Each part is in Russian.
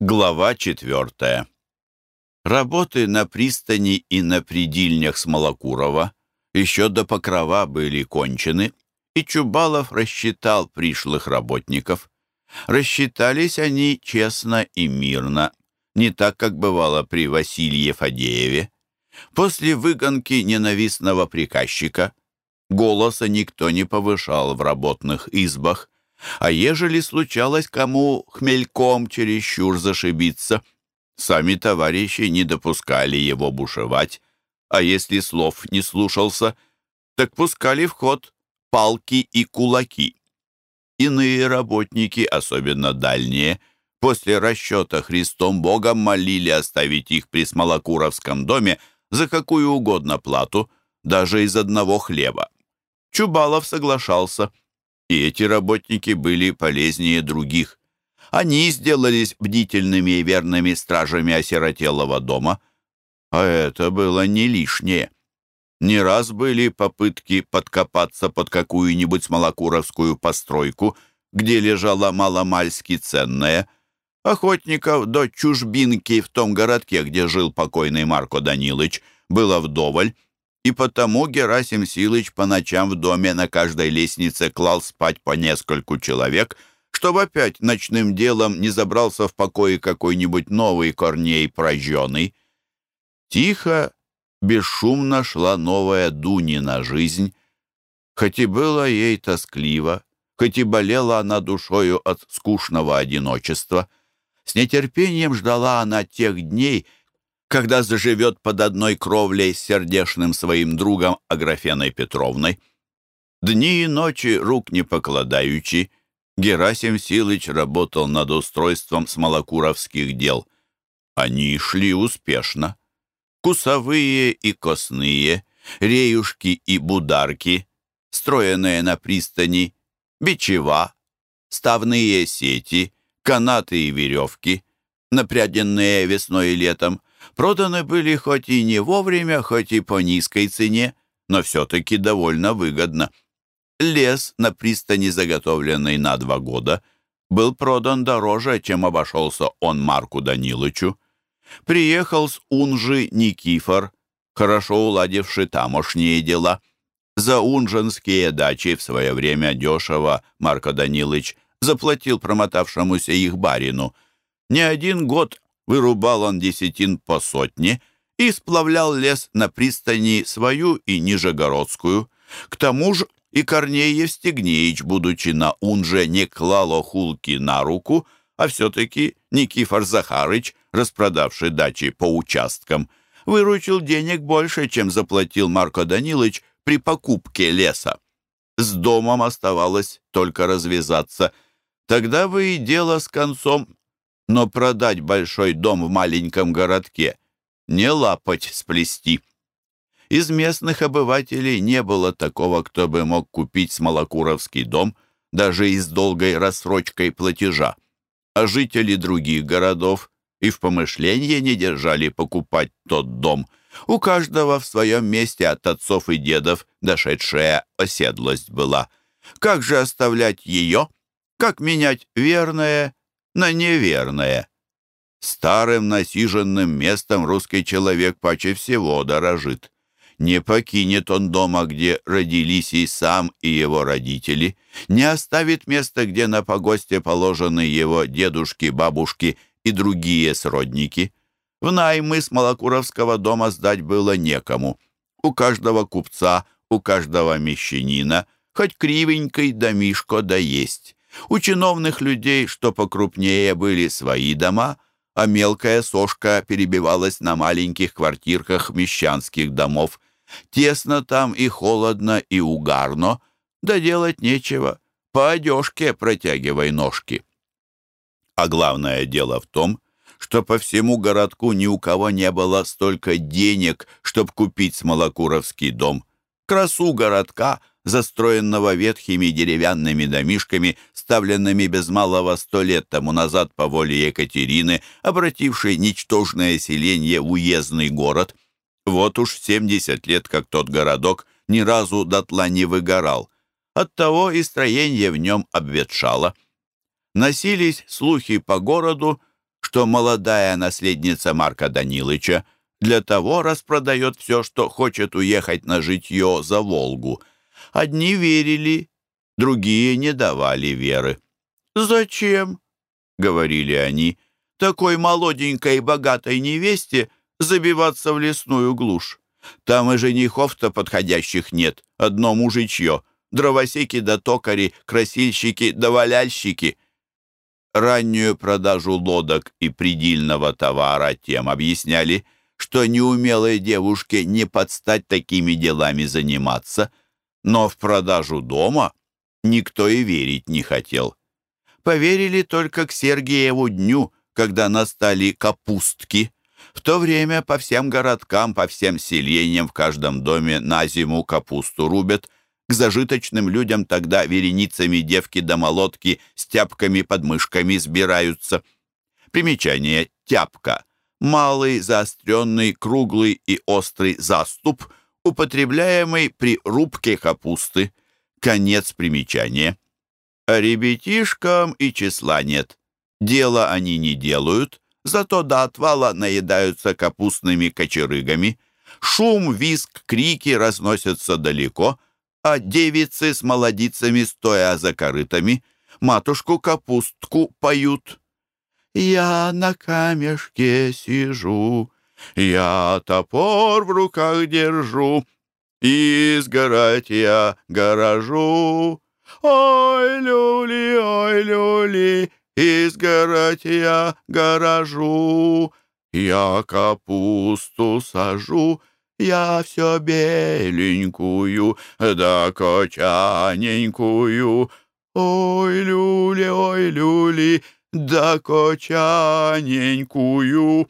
Глава четвертая. Работы на пристани и на придильнях Смолокурова еще до покрова были кончены, и Чубалов рассчитал пришлых работников. Рассчитались они честно и мирно, не так, как бывало при Василии Фадееве. После выгонки ненавистного приказчика голоса никто не повышал в работных избах, а ежели случалось кому хмельком чересчур зашибиться, сами товарищи не допускали его бушевать, а если слов не слушался, так пускали в ход палки и кулаки. Иные работники, особенно дальние, после расчета Христом Богом молили оставить их при Смолокуровском доме за какую угодно плату, даже из одного хлеба. Чубалов соглашался – и эти работники были полезнее других. Они сделались бдительными и верными стражами осиротелого дома, а это было не лишнее. Не раз были попытки подкопаться под какую-нибудь смолокуровскую постройку, где лежало маломальски ценное. Охотников до чужбинки в том городке, где жил покойный Марко Данилович, было вдоволь, и потому Герасим Силыч по ночам в доме на каждой лестнице клал спать по нескольку человек, чтобы опять ночным делом не забрался в покое какой-нибудь новый Корней прожженный. Тихо, бесшумно шла новая Дунина жизнь, хоть и было ей тоскливо, хоть и болела она душою от скучного одиночества. С нетерпением ждала она тех дней, когда заживет под одной кровлей с сердешным своим другом Аграфеной Петровной. Дни и ночи, рук не покладаючи, Герасим Силыч работал над устройством смолокуровских дел. Они шли успешно. Кусовые и косные, реюшки и бударки, строенные на пристани, бичева, ставные сети, канаты и веревки, напряденные весной и летом, Проданы были хоть и не вовремя, хоть и по низкой цене, но все-таки довольно выгодно. Лес на пристани, заготовленный на два года, был продан дороже, чем обошелся он Марку Данилычу. Приехал с Унжи Никифор, хорошо уладивший тамошние дела. За унженские дачи в свое время дешево Марко Данилыч заплатил промотавшемуся их барину. Не один год Вырубал он десятин по сотне и сплавлял лес на пристани свою и Нижегородскую. К тому же и Корней Евстигнеич, будучи на унже, не клал хулки на руку, а все-таки Никифор Захарыч, распродавший дачи по участкам, выручил денег больше, чем заплатил Марко Данилович при покупке леса. С домом оставалось только развязаться. Тогда бы и дело с концом, но продать большой дом в маленьком городке не лапать сплести. Из местных обывателей не было такого, кто бы мог купить Смолокуровский дом даже и с долгой рассрочкой платежа. А жители других городов и в помышлении не держали покупать тот дом. У каждого в своем месте от отцов и дедов дошедшая оседлость была. Как же оставлять ее? Как менять верное на неверное. Старым насиженным местом русский человек паче всего дорожит. Не покинет он дома, где родились и сам, и его родители, не оставит места, где на погосте положены его дедушки, бабушки и другие сродники. В наймы с Малокуровского дома сдать было некому. У каждого купца, у каждого мещанина, хоть кривенький домишко да есть. У чиновных людей, что покрупнее, были свои дома, а мелкая сошка перебивалась на маленьких квартирках мещанских домов. Тесно там и холодно, и угарно, да делать нечего. По одежке протягивай ножки. А главное дело в том, что по всему городку ни у кого не было столько денег, чтобы купить Смолокуровский дом. Красу городка застроенного ветхими деревянными домишками, ставленными без малого сто лет тому назад по воле Екатерины, обратившей ничтожное селение в уездный город. Вот уж семьдесят лет, как тот городок ни разу дотла не выгорал. Оттого и строение в нем обветшало. Носились слухи по городу, что молодая наследница Марка Данилыча для того распродает все, что хочет уехать на житье за Волгу. Одни верили, другие не давали веры. «Зачем?» — говорили они, — «такой молоденькой и богатой невесте забиваться в лесную глушь. Там и женихов-то подходящих нет, одно мужичье, дровосеки да токари, красильщики да валяльщики». Раннюю продажу лодок и придильного товара тем объясняли, что неумелой девушке не подстать такими делами заниматься, но в продажу дома никто и верить не хотел. Поверили только к Сергиеву дню, когда настали капустки. В то время по всем городкам, по всем селениям в каждом доме на зиму капусту рубят. К зажиточным людям тогда вереницами девки до молотки с тяпками под мышками сбираются. Примечание «тяпка» — малый, заостренный, круглый и острый заступ, употребляемый при рубке капусты. Конец примечания. А ребятишкам и числа нет. Дело они не делают, зато до отвала наедаются капустными кочерыгами. Шум, виск, крики разносятся далеко, а девицы с молодицами, стоя за корытами, матушку-капустку поют. «Я на камешке сижу, я топор в руках держу, и сгорать я горожу. Ой, люли, ой, люли, и сгорать я горожу. Я капусту сажу, я все беленькую, да кочаненькую. Ой, люли, ой, люли, да кочаненькую.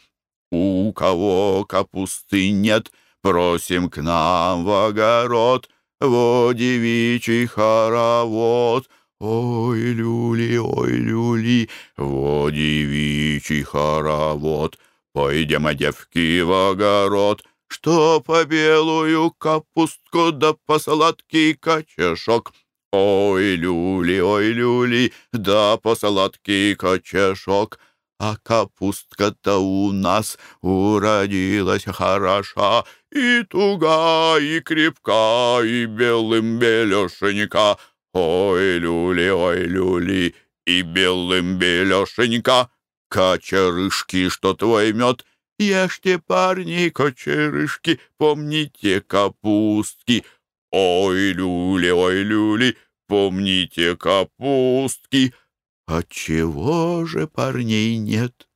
У кого капусты нет, просим к нам в огород, во девичий хоровод. Ой, люли, ой, люли, во девичий хоровод. Пойдем, а девки, в огород, что по белую капустку да по сладкий качешок. Ой, люли, ой, люли, да по сладкий качешок. А капустка-то у нас уродилась хороша, И туга, и крепка, и белым белешенька. Ой, люли, ой, люли, и белым белешенька. Кочерышки, что твой мед, Ешьте, парни, кочерышки, Помните капустки. Ой, люли, ой, люли, Помните капустки. Отчего же парней нет?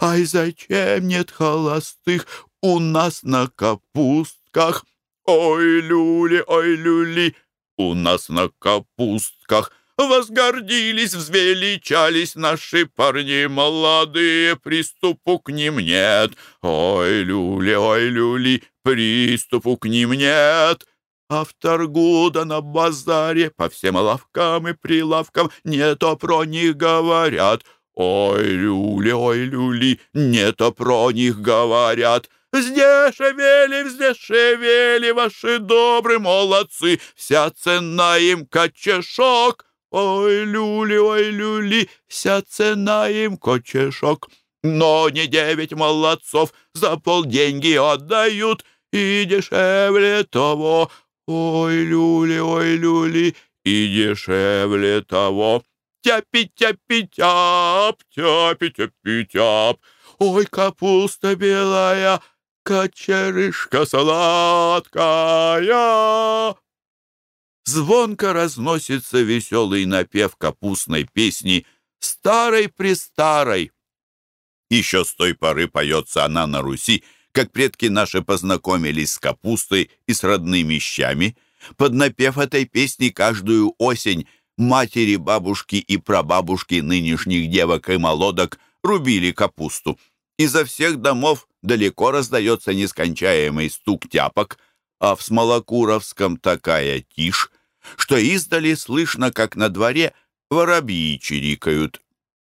Ай, зачем нет холостых у нас на капустках? Ой, люли, ой, люли, у нас на капустках Возгордились, взвеличались наши парни молодые, Приступу к ним нет. Ой, люли, ой, люли, приступу к ним нет. А в торгу да на базаре по всем лавкам и прилавкам не то про них говорят. Ой, люли, ой, люли, не то про них говорят. Сдешевели, вздешевели ваши добрые молодцы, вся цена им кочешок. Ой, люли, ой, люли, вся цена им кочешок. Но не девять молодцов за полденьги отдают, и дешевле того Ой, люли, ой, люли, и дешевле того. Тяпи-тяпи-тяп, тяпи-тяпи-тяп. Ой, капуста белая, кочерышка сладкая. Звонко разносится веселый напев капустной песни старой-престарой. Еще с той поры поется она на Руси, как предки наши познакомились с капустой и с родными щами. Под напев этой песни каждую осень матери, бабушки и прабабушки нынешних девок и молодок рубили капусту. Изо всех домов далеко раздается нескончаемый стук тяпок, а в Смолокуровском такая тишь, что издали слышно, как на дворе воробьи чирикают.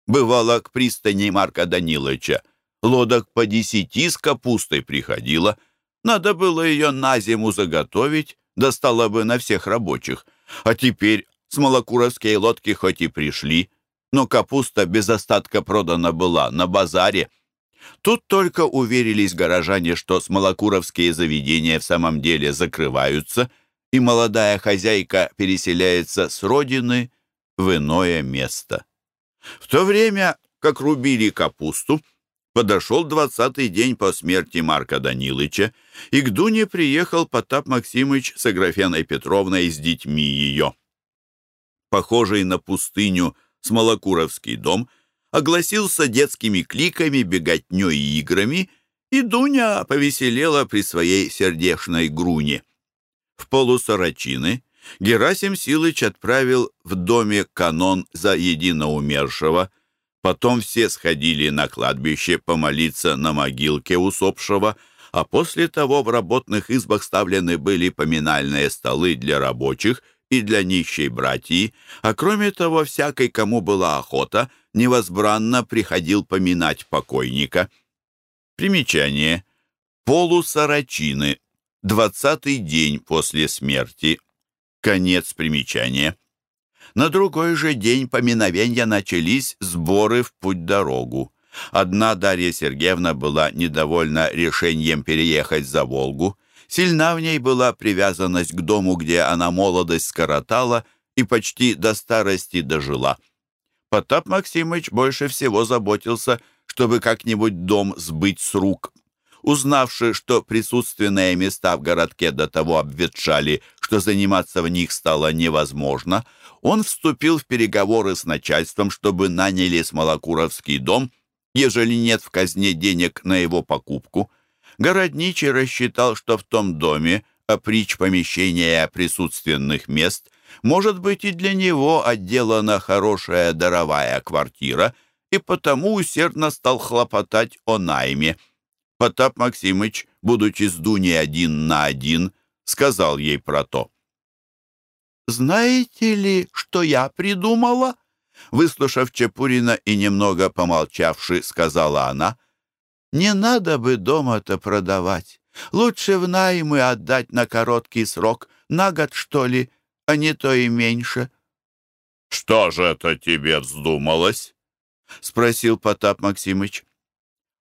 Бывало к пристани Марка Даниловича лодок по десяти с капустой приходило. Надо было ее на зиму заготовить, достало бы на всех рабочих. А теперь смолокуровские лодки хоть и пришли, но капуста без остатка продана была на базаре. Тут только уверились горожане, что смолокуровские заведения в самом деле закрываются, и молодая хозяйка переселяется с родины в иное место. В то время, как рубили капусту, подошел двадцатый день по смерти Марка Данилыча, и к Дуне приехал Потап Максимыч с Аграфеной Петровной с детьми ее. Похожий на пустыню Смолокуровский дом огласился детскими кликами, беготней и играми, и Дуня повеселела при своей сердешной груне. В полусорочины Герасим Силыч отправил в доме канон за единоумершего. Потом все сходили на кладбище помолиться на могилке усопшего, а после того в работных избах ставлены были поминальные столы для рабочих и для нищей братьи, а кроме того, всякой, кому была охота, невозбранно приходил поминать покойника. Примечание. Полусорочины. Двадцатый день после смерти. Конец примечания. На другой же день поминовения начались сборы в путь-дорогу. Одна Дарья Сергеевна была недовольна решением переехать за Волгу. Сильна в ней была привязанность к дому, где она молодость скоротала и почти до старости дожила. Потап Максимыч больше всего заботился, чтобы как-нибудь дом сбыть с рук. Узнавши, что присутственные места в городке до того обветшали, что заниматься в них стало невозможно, он вступил в переговоры с начальством, чтобы наняли Смолокуровский дом, ежели нет в казне денег на его покупку. Городничий рассчитал, что в том доме опричь помещения присутственных мест может быть и для него отделана хорошая даровая квартира, и потому усердно стал хлопотать о найме. Потап Максимыч, будучи с Дуней один на один, сказал ей про то. «Знаете ли, что я придумала?» Выслушав Чепурина и немного помолчавши, сказала она, «Не надо бы дома-то продавать. Лучше в наймы отдать на короткий срок, на год, что ли, а не то и меньше». «Что же это тебе вздумалось?» — спросил Потап Максимыч.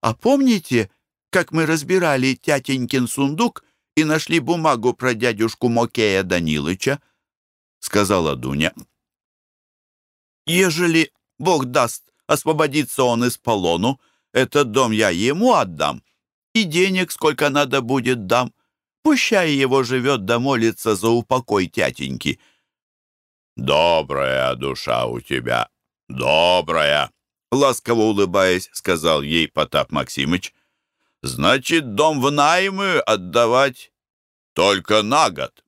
«А помните, как мы разбирали тятенькин сундук и нашли бумагу про дядюшку Мокея Данилыча, — сказала Дуня. Ежели Бог даст, освободиться он из полону, этот дом я ему отдам, и денег сколько надо будет дам. Пущай его живет да молится за упокой тятеньки. «Добрая душа у тебя, добрая!» Ласково улыбаясь, сказал ей Потап Максимыч. Значит, дом в наймы отдавать только на год.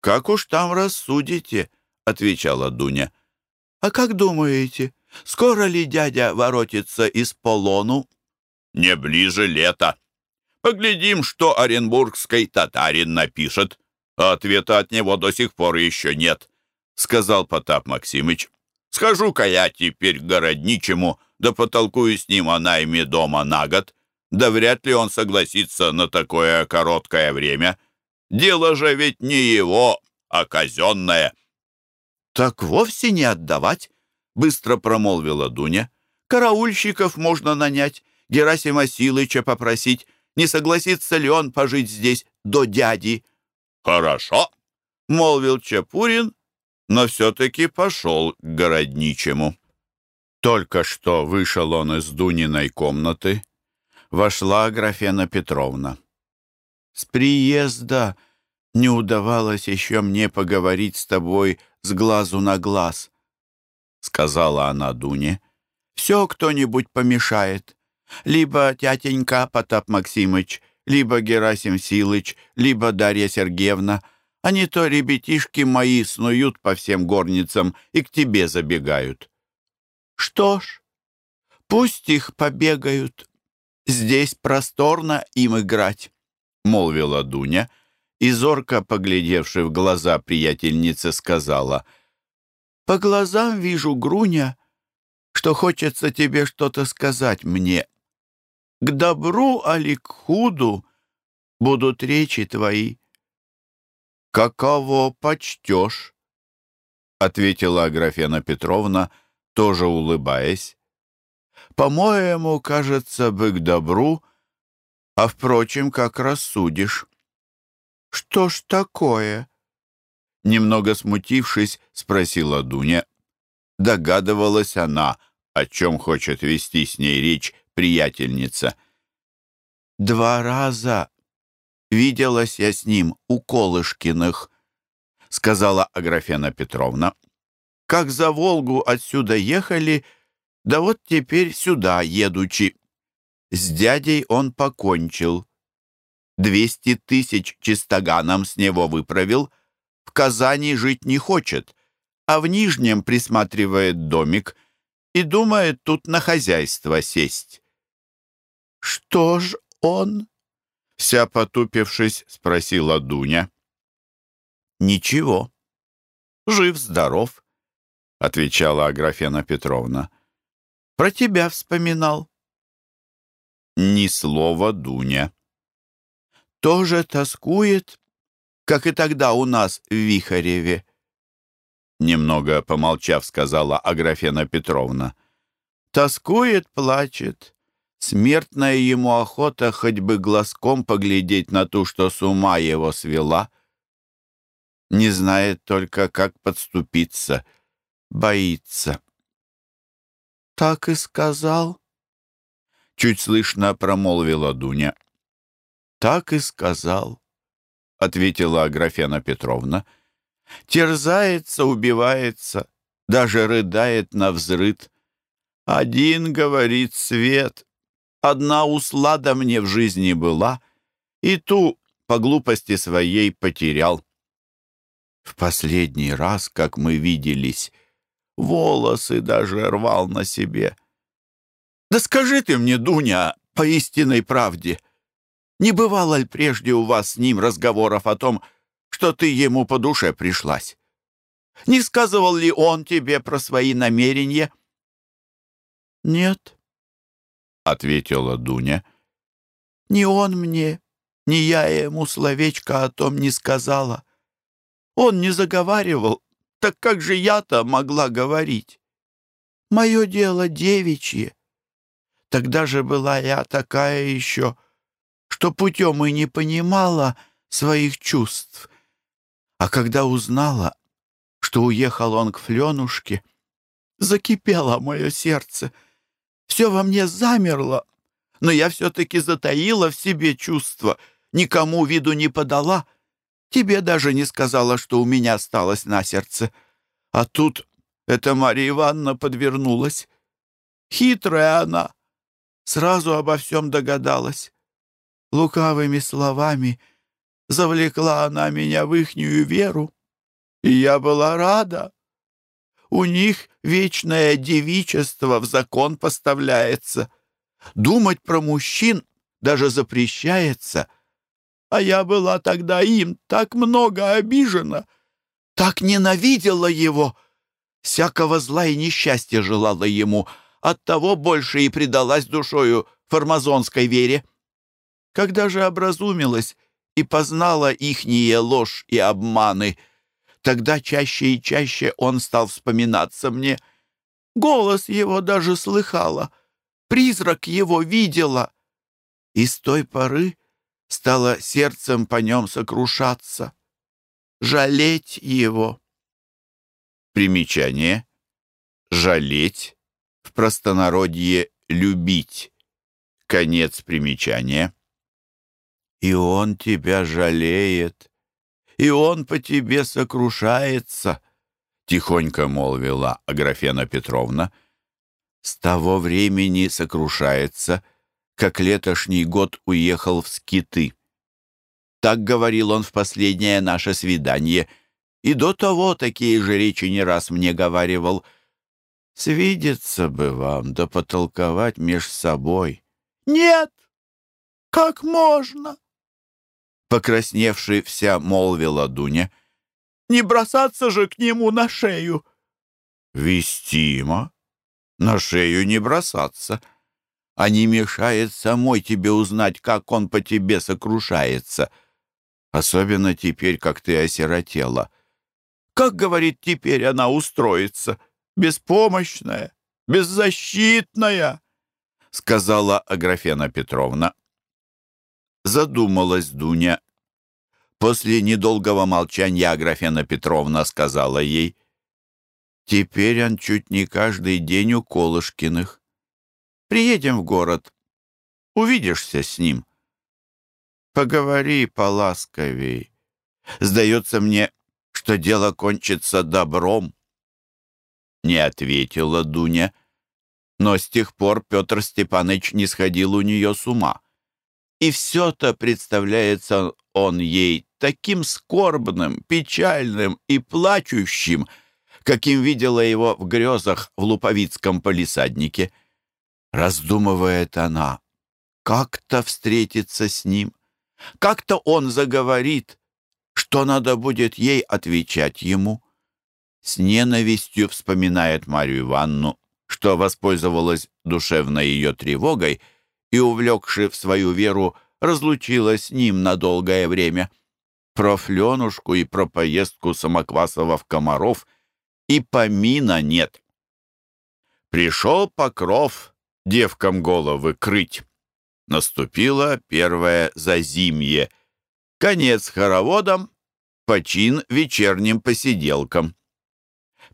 «Как уж там рассудите», — отвечала Дуня. «А как думаете, скоро ли дядя воротится из полону?» «Не ближе лета. Поглядим, что оренбургский татарин напишет. Ответа от него до сих пор еще нет», — сказал Потап Максимыч. «Схожу-ка я теперь к городничему, да потолкую с ним о найме дома на год. Да вряд ли он согласится на такое короткое время. Дело же ведь не его, а казенное. «Так вовсе не отдавать», — быстро промолвила Дуня. «Караульщиков можно нанять, Герасима Силыча попросить, не согласится ли он пожить здесь до дяди». «Хорошо», — молвил Чапурин, но все-таки пошел к городничему. Только что вышел он из Дуниной комнаты, вошла Графена Петровна. «С приезда не удавалось еще мне поговорить с тобой с глазу на глаз», — сказала она Дуне. «Все кто-нибудь помешает. Либо тятенька Потап Максимыч, либо Герасим Силыч, либо Дарья Сергеевна. Не то ребятишки мои снуют по всем горницам и к тебе забегают». «Что ж, пусть их побегают», «Здесь просторно им играть», — молвила Дуня, и зорко, поглядевши в глаза приятельницы, сказала, «По глазам вижу, Груня, что хочется тебе что-то сказать мне. К добру, али к худу будут речи твои». «Каково почтешь?» — ответила Аграфена Петровна, тоже улыбаясь. «По-моему, кажется бы к добру, а, впрочем, как рассудишь». «Что ж такое?» Немного смутившись, спросила Дуня. Догадывалась она, о чем хочет вести с ней речь приятельница. «Два раза виделась я с ним у Колышкиных», — сказала Аграфена Петровна. «Как за Волгу отсюда ехали, да вот теперь сюда едучи. С дядей он покончил. Двести тысяч чистоганом с него выправил, в Казани жить не хочет, а в Нижнем присматривает домик и думает тут на хозяйство сесть. «Что ж он?» — вся потупившись, спросила Дуня. «Ничего. Жив-здоров», — отвечала Аграфена Петровна. «Про тебя вспоминал». Ни слова Дуня. «Тоже тоскует, как и тогда у нас в Вихареве», Немного помолчав, сказала Аграфена Петровна. «Тоскует, плачет. Смертная ему охота хоть бы глазком поглядеть на ту, что с ума его свела. Не знает только, как подступиться. Боится». «Так и сказал?» Чуть слышно промолвила Дуня. «Так и сказал», — ответила Аграфена Петровна. — терзается, убивается, даже рыдает на взрыд. Один, говорит, свет, одна услада мне в жизни была, и ту по глупости своей потерял. В последний раз, как мы виделись, волосы даже рвал на себе. Да скажи ты мне, Дуня, по истинной правде, не бывало ли прежде у вас с ним разговоров о том, что ты ему по душе пришлась. Не сказывал ли он тебе про свои намерения?» «Нет», — ответила Дуня. «Ни он мне, ни я ему словечко о том не сказала. Он не заговаривал, так как же я-то могла говорить? Мое дело девичье. Тогда же была я такая еще, что путем и не понимала своих чувств. А когда узнала, что уехал он к Фленушке, закипело мое сердце. Все во мне замерло, но я все-таки затаила в себе чувства, никому виду не подала. Тебе даже не сказала, что у меня осталось на сердце. А тут эта Марья Ивановна подвернулась. Хитрая она, сразу обо всем догадалась. Лукавыми словами — Завлекла она меня в ихнюю веру, и я была рада. У них вечное девичество в закон поставляется. Думать про мужчин даже запрещается. А я была тогда им так много обижена, так ненавидела его. Всякого зла и несчастья желала ему, оттого больше и предалась душою формазонской вере. Когда же образумилась, и познала ихние ложь и обманы. Тогда чаще и чаще он стал вспоминаться мне. Голос его даже слыхала, призрак его видела. И с той поры стало сердцем по нем сокрушаться, жалеть его. Примечание. Жалеть. В простонародье «любить». Конец примечания. И он тебя жалеет, и он по тебе сокрушается, — тихонько молвила Аграфена Петровна. С того времени сокрушается, как летошний год уехал в скиты. Так говорил он в последнее наше свидание, и до того такие же речи не раз мне говаривал. Свидеться бы вам, да потолковать меж собой. «Нет! Как можно?» Покрасневший вся молвила Дуня. «Не бросаться же к нему на шею!» «Вестимо! На шею не бросаться!» а не мешает самой тебе узнать, как он по тебе сокрушается. Особенно теперь, как ты осиротела. Как, говорит, теперь она устроится? Беспомощная, беззащитная, сказала Аграфена Петровна. Задумалась Дуня. После недолгого молчания Аграфена Петровна сказала ей, «Теперь он чуть не каждый день у Колышкиных. Приедем в город, увидишься с ним. Поговори поласковей. Сдается мне, что дело кончится добром». Не ответила Дуня, но с тех пор Петр Степанович не сходил у нее с ума. И все-то представляется он ей таким скорбным, печальным и плачущим, каким видела его в грезах в Луповицком полисаднике. Раздумывает она, как-то встретиться с ним, как-то он заговорит, что надо будет ей отвечать ему. С ненавистью вспоминает Марию Ивановну, что воспользовалась душевной ее тревогой и, увлекши в свою веру, разлучилась с ним на долгое время. Про Фленушку и про поездку Самоквасова в Комаров и помина нет. Пришел Покров девкам головы крыть. Наступило первое зазимье. Конец хороводам, почин вечерним посиделкам.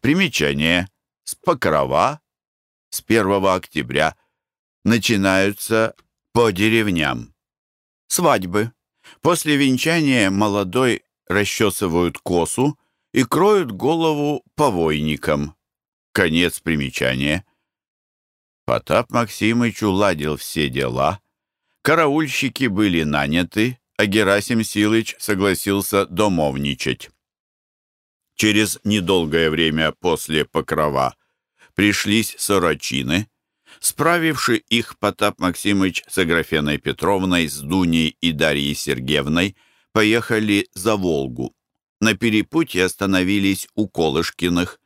Примечание. С Покрова с 1 октября начинаются по деревням. Свадьбы. После венчания молодой расчесывают косу и кроют голову повойником. Конец примечания. Потап Максимыч уладил все дела. Караульщики были наняты, а Герасим Силыч согласился домовничать. Через недолгое время после покрова пришлись сорочины, Справивши их, Потап Максимыч с Аграфеной Петровной, с Дуней и Дарьей Сергеевной поехали за Волгу. На перепутье остановились у Колышкиных.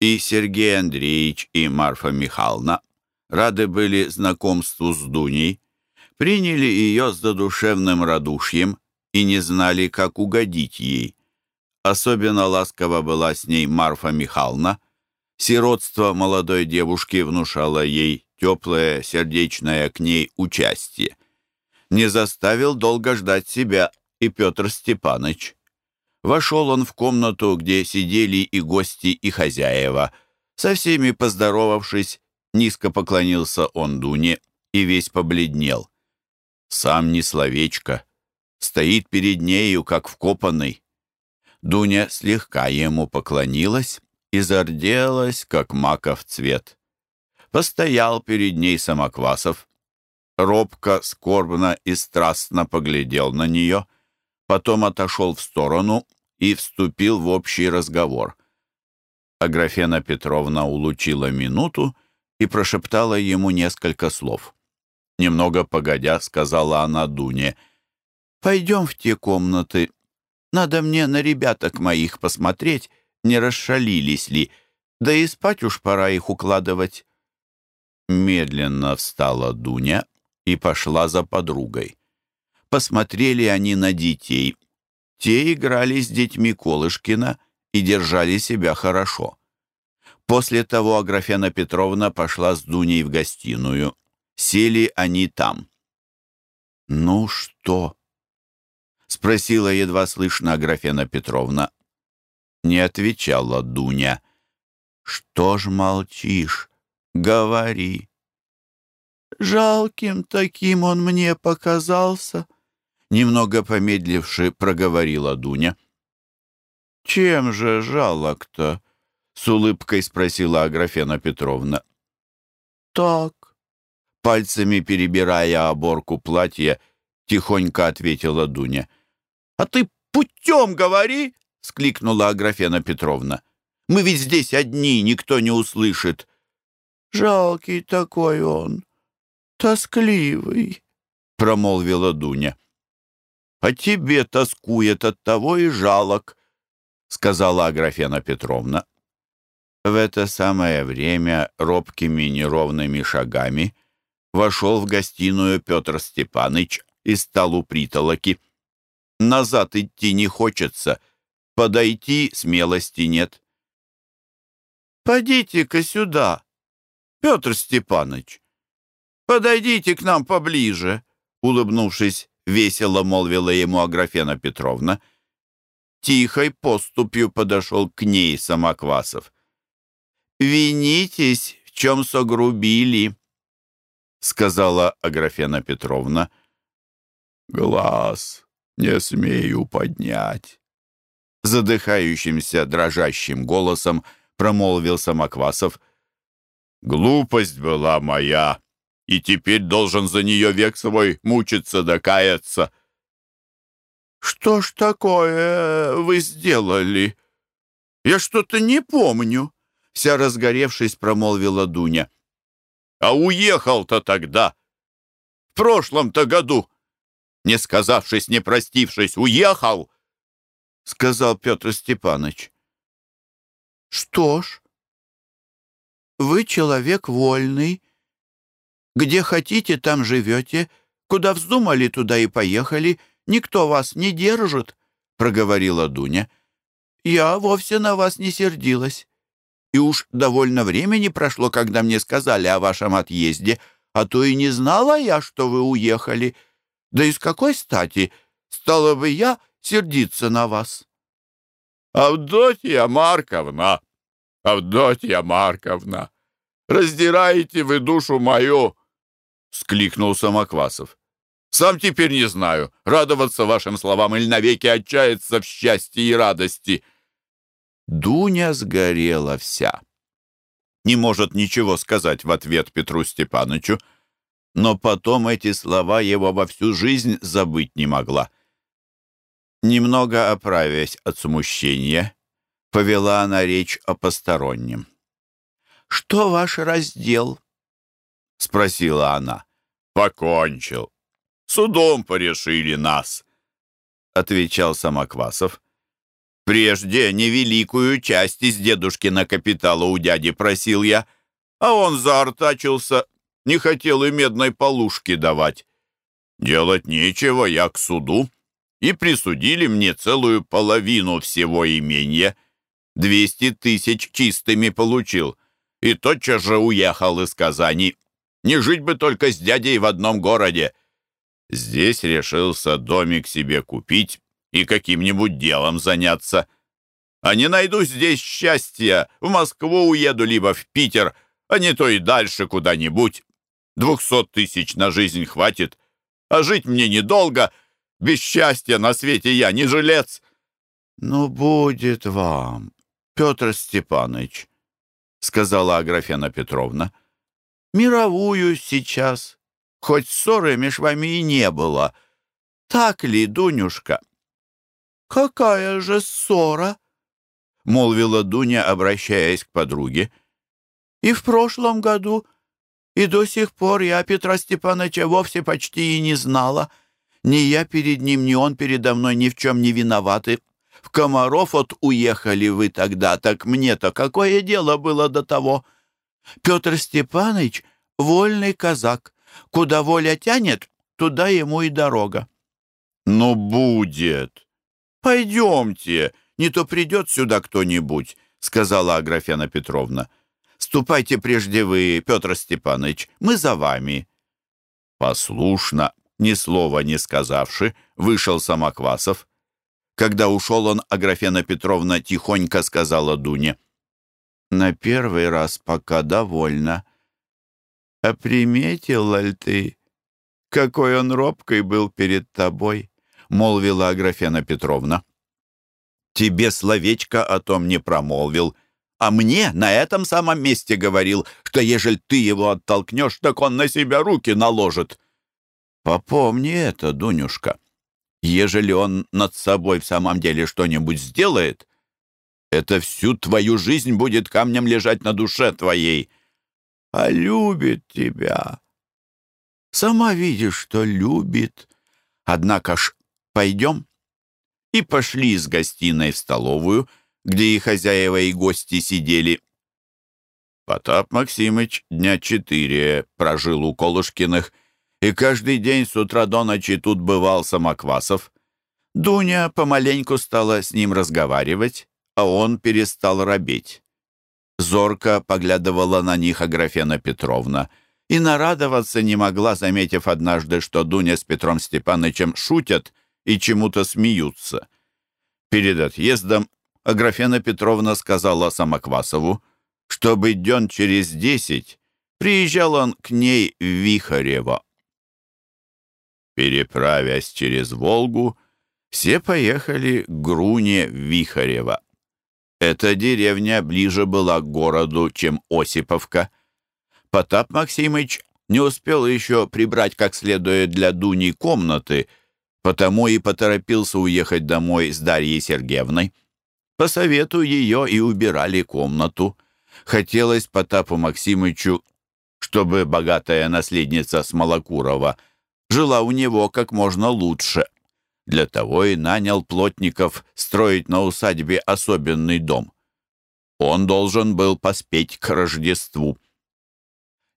И Сергей Андреевич, и Марфа Михайловна рады были знакомству с Дуней, приняли ее с задушевным радушьем и не знали, как угодить ей. Особенно ласково была с ней Марфа Михайловна, Сиротство молодой девушки внушало ей теплое, сердечное к ней участие. Не заставил долго ждать себя и Петр Степаныч. Вошел он в комнату, где сидели и гости, и хозяева. Со всеми поздоровавшись, низко поклонился он Дуне и весь побледнел. Сам не словечко. Стоит перед нею, как вкопанный. Дуня слегка ему поклонилась и зарделась, как маков цвет. Постоял перед ней Самоквасов, робко, скорбно и страстно поглядел на нее, потом отошел в сторону и вступил в общий разговор. Аграфена Петровна улучила минуту и прошептала ему несколько слов. Немного погодя, сказала она Дуне, «Пойдем в те комнаты. Надо мне на ребяток моих посмотреть, не расшалились ли, да и спать уж пора их укладывать. Медленно встала Дуня и пошла за подругой. Посмотрели они на детей. Те играли с детьми Колышкина и держали себя хорошо. После того Аграфена Петровна пошла с Дуней в гостиную. Сели они там. «Ну что?» — спросила едва слышно Аграфена Петровна не отвечала Дуня. «Что ж молчишь? Говори». «Жалким таким он мне показался», — немного помедливши проговорила Дуня. «Чем же жалок-то?» — с улыбкой спросила Аграфена Петровна. «Так», — пальцами перебирая оборку платья, тихонько ответила Дуня. «А ты путем говори!» — скликнула Аграфена Петровна. «Мы ведь здесь одни, никто не услышит». «Жалкий такой он, тоскливый», — промолвила Дуня. «А тебе тоскует от того и жалок», — сказала Аграфена Петровна. В это самое время робкими неровными шагами вошел в гостиную Петр Степаныч и стал у притолоки. «Назад идти не хочется», — Подойти смелости нет. подите-ка сюда, Петр Степанович. Подойдите к нам поближе», — улыбнувшись, весело молвила ему Аграфена Петровна. Тихой поступью подошел к ней Самоквасов. «Винитесь, в чем согрубили», — сказала Аграфена Петровна. «Глаз не смею поднять», — задыхающимся, дрожащим голосом промолвил Самоквасов. «Глупость была моя, и теперь должен за нее век свой мучиться докаяться». «Что ж такое вы сделали? Я что-то не помню», — вся разгоревшись промолвила Дуня. «А уехал-то тогда, в прошлом-то году, не сказавшись, не простившись, уехал», — сказал Петр Степанович. «Что ж, вы человек вольный. Где хотите, там живете. Куда вздумали, туда и поехали. Никто вас не держит», — проговорила Дуня. «Я вовсе на вас не сердилась. И уж довольно времени прошло, когда мне сказали о вашем отъезде, а то и не знала я, что вы уехали. Да и с какой стати стала бы я сердиться на вас?» «Авдотья Марковна! Авдотья Марковна! Раздираете вы душу мою!» — скликнул Самоквасов. «Сам теперь не знаю, радоваться вашим словам или навеки отчаяться в счастье и радости». Дуня сгорела вся. Не может ничего сказать в ответ Петру Степановичу, но потом эти слова его во всю жизнь забыть не могла. Немного оправясь от смущения, повела она речь о постороннем. «Что ваш раздел?» — спросила она. «Покончил. Судом порешили нас», — отвечал Самоквасов. «Прежде невеликую часть из дедушкина капитала у дяди просил я, а он заортачился, не хотел и медной полушки давать. Делать нечего, я к суду, и присудили мне целую половину всего имения. Двести тысяч чистыми получил, и тотчас же уехал из Казани. Не жить бы только с дядей в одном городе. Здесь решился домик себе купить и каким-нибудь делом заняться. А не найду здесь счастья, в Москву уеду либо в Питер, а не то и дальше куда-нибудь. Двухсот тысяч на жизнь хватит, а жить мне недолго — без счастья на свете я не жилец. Ну, будет вам, Петр Степанович, сказала Аграфена Петровна. Мировую сейчас, хоть ссоры меж вами и не было. Так ли, Дунюшка? Какая же ссора? молвила Дуня, обращаясь к подруге. И в прошлом году, и до сих пор я Петра Степановича вовсе почти и не знала. Ни я перед ним, ни он передо мной ни в чем не виноваты. В Комаров от уехали вы тогда, так мне-то какое дело было до того? Петр Степанович — вольный казак. Куда воля тянет, туда ему и дорога. «Ну, будет. Пойдемте, не то придет сюда кто-нибудь», — сказала Аграфена Петровна. «Ступайте прежде вы, Петр Степанович, мы за вами». Послушно ни слова не сказавши, вышел Самоквасов. Когда ушел он, Аграфена Петровна тихонько сказала Дуне. «На первый раз пока довольна. А приметила ли ты, какой он робкой был перед тобой?» — молвила Аграфена Петровна. «Тебе словечко о том не промолвил, а мне на этом самом месте говорил, что ежели ты его оттолкнешь, так он на себя руки наложит». Попомни это, Дунюшка. Ежели он над собой в самом деле что-нибудь сделает, это всю твою жизнь будет камнем лежать на душе твоей. А любит тебя. Сама видишь, что любит. Однако ж, пойдем. И пошли из гостиной в столовую, где и хозяева, и гости сидели. Потап Максимыч дня четыре прожил у Колышкиных, и каждый день с утра до ночи тут бывал Самоквасов. Дуня помаленьку стала с ним разговаривать, а он перестал робеть. Зорко поглядывала на них Аграфена Петровна и нарадоваться не могла, заметив однажды, что Дуня с Петром Степанычем шутят и чему-то смеются. Перед отъездом Аграфена Петровна сказала Самоквасову, чтобы дён через десять приезжал он к ней в Вихарево. Переправясь через Волгу, все поехали к Груне Вихарева. Эта деревня ближе была к городу, чем Осиповка. Потап Максимыч не успел еще прибрать как следует для Дуни комнаты, потому и поторопился уехать домой с Дарьей Сергеевной. По совету ее и убирали комнату. Хотелось Потапу Максимычу, чтобы богатая наследница Смолокурова жила у него как можно лучше. Для того и нанял плотников строить на усадьбе особенный дом. Он должен был поспеть к Рождеству.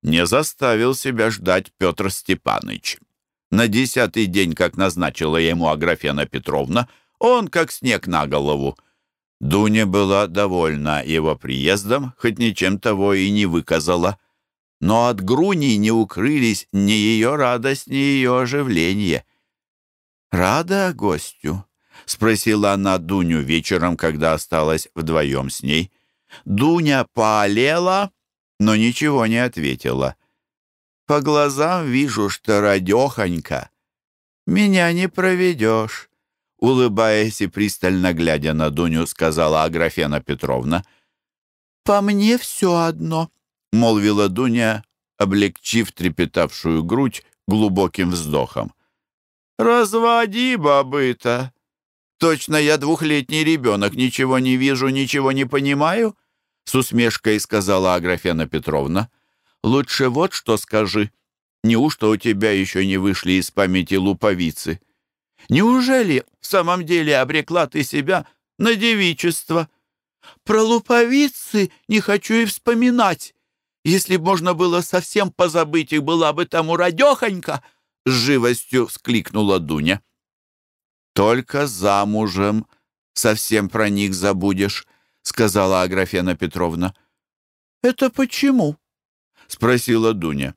Не заставил себя ждать Петр Степаныч. На десятый день, как назначила ему Аграфена Петровна, он как снег на голову. Дуня была довольна его приездом, хоть ничем того и не выказала. Но от Груни не укрылись ни ее радость, ни ее оживление. «Рада гостю?» — спросила она Дуню вечером, когда осталась вдвоем с ней. Дуня поолела, но ничего не ответила. «По глазам вижу, что радехонька. Меня не проведешь», — улыбаясь и пристально глядя на Дуню, сказала Аграфена Петровна. «По мне все одно», — молвила Дуня, облегчив трепетавшую грудь глубоким вздохом. «Разводи, бабы-то! Точно я двухлетний ребенок, ничего не вижу, ничего не понимаю?» С усмешкой сказала Аграфена Петровна. «Лучше вот что скажи. Неужто у тебя еще не вышли из памяти луповицы? Неужели в самом деле обрекла ты себя на девичество? Про луповицы не хочу и вспоминать. Если б можно было совсем позабыть их, была бы тому радехонька!» с живостью вскликнула Дуня. «Только замужем совсем про них забудешь», — сказала Аграфена Петровна. «Это почему?» — спросила Дуня.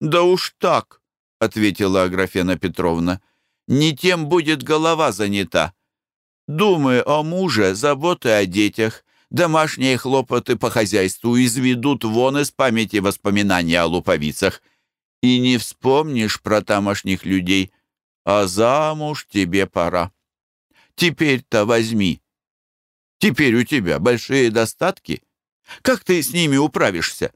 «Да уж так», — ответила Аграфена Петровна. «Не тем будет голова занята. Думы о муже, заботы о детях, домашние хлопоты по хозяйству изведут вон из памяти воспоминания о луповицах и не вспомнишь про тамошних людей, а замуж тебе пора. Теперь-то возьми. Теперь у тебя большие достатки. Как ты с ними управишься?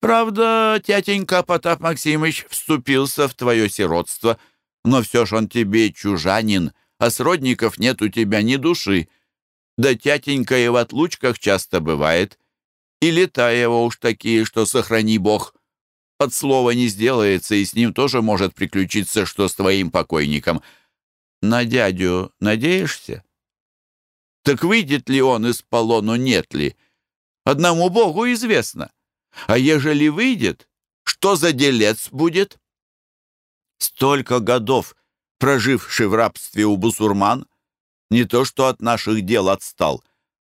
Правда, тятенька Потап Максимыч вступился в твое сиротство, но все ж он тебе чужанин, а сродников нет у тебя ни души. Да тятенька и в отлучках часто бывает. И лета его уж такие, что сохрани Бог — от слова не сделается, и с ним тоже может приключиться, что с твоим покойником. На дядю надеешься? Так выйдет ли он из полону, нет ли? Одному Богу известно. А ежели выйдет, что за делец будет? Столько годов, проживший в рабстве у бусурман, не то что от наших дел отстал,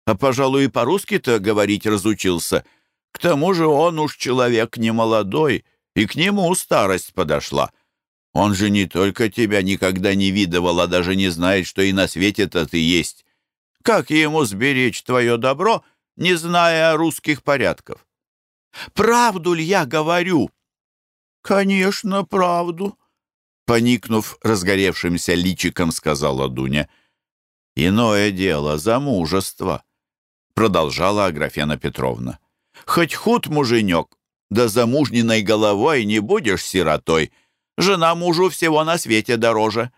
а, пожалуй, и по-русски-то говорить разучился — к тому же он уж человек не молодой, и к нему старость подошла. Он же не только тебя никогда не видывал, а даже не знает, что и на свете-то ты есть. Как ему сберечь твое добро, не зная русских порядков? Правду ли я говорю? Конечно, правду, поникнув разгоревшимся личиком, сказала Дуня. Иное дело замужество, продолжала Аграфена Петровна. Хоть худ муженек, да замужниной головой не будешь сиротой. Жена мужу всего на свете дороже».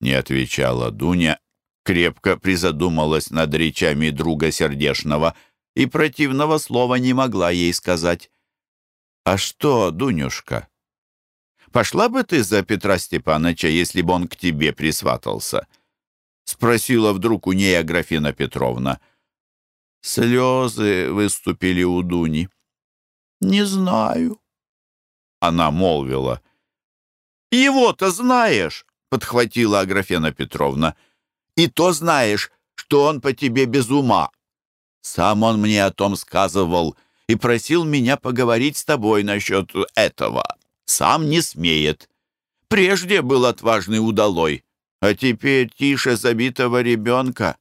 Не отвечала Дуня, крепко призадумалась над речами друга сердешного и противного слова не могла ей сказать. «А что, Дунюшка, пошла бы ты за Петра Степановича, если бы он к тебе присватался?» Спросила вдруг у ней Аграфена Петровна. — Слезы выступили у Дуни. «Не знаю», — она молвила. «Его-то знаешь», — подхватила Аграфена Петровна. «И то знаешь, что он по тебе без ума. Сам он мне о том сказывал и просил меня поговорить с тобой насчет этого. Сам не смеет. Прежде был отважный удалой, а теперь тише забитого ребенка.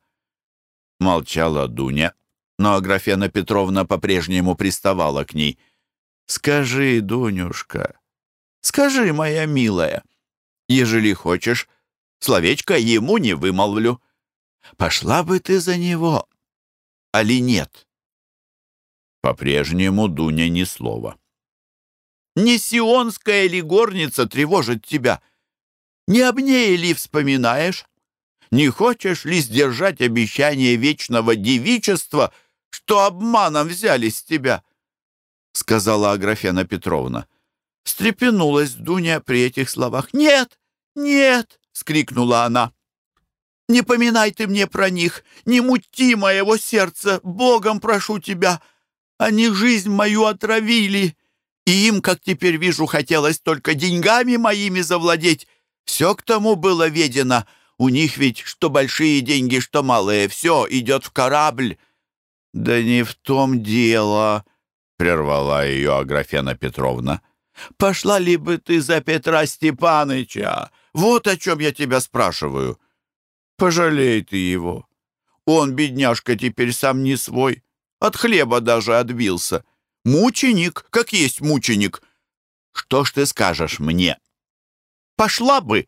Молчала Дуня, но Аграфена Петровна по-прежнему приставала к ней. «Скажи, Дунюшка, скажи, моя милая, ежели хочешь, словечко ему не вымолвлю. Пошла бы ты за него, али нет?» По-прежнему Дуня ни слова. «Не сионская ли горница тревожит тебя? Не об ней ли вспоминаешь? Не хочешь ли сдержать обещание вечного девичества, что обманом взяли с тебя?» Сказала Аграфена Петровна. Встрепенулась Дуня при этих словах. «Нет, нет!» — скрикнула она. Не поминай ты мне про них, не мути моего сердца, Богом прошу тебя. Они жизнь мою отравили, и им, как теперь вижу, хотелось только деньгами моими завладеть. Все к тому было ведено. У них ведь что большие деньги, что малые, все идет в корабль». «Да не в том дело», — прервала ее Аграфена Петровна. «Пошла ли бы ты за Петра Степаныча? Вот о чем я тебя спрашиваю. Пожалей ты его. Он, бедняжка, теперь сам не свой. От хлеба даже отбился. Мученик, как есть мученик. Что ж ты скажешь мне? Пошла бы!»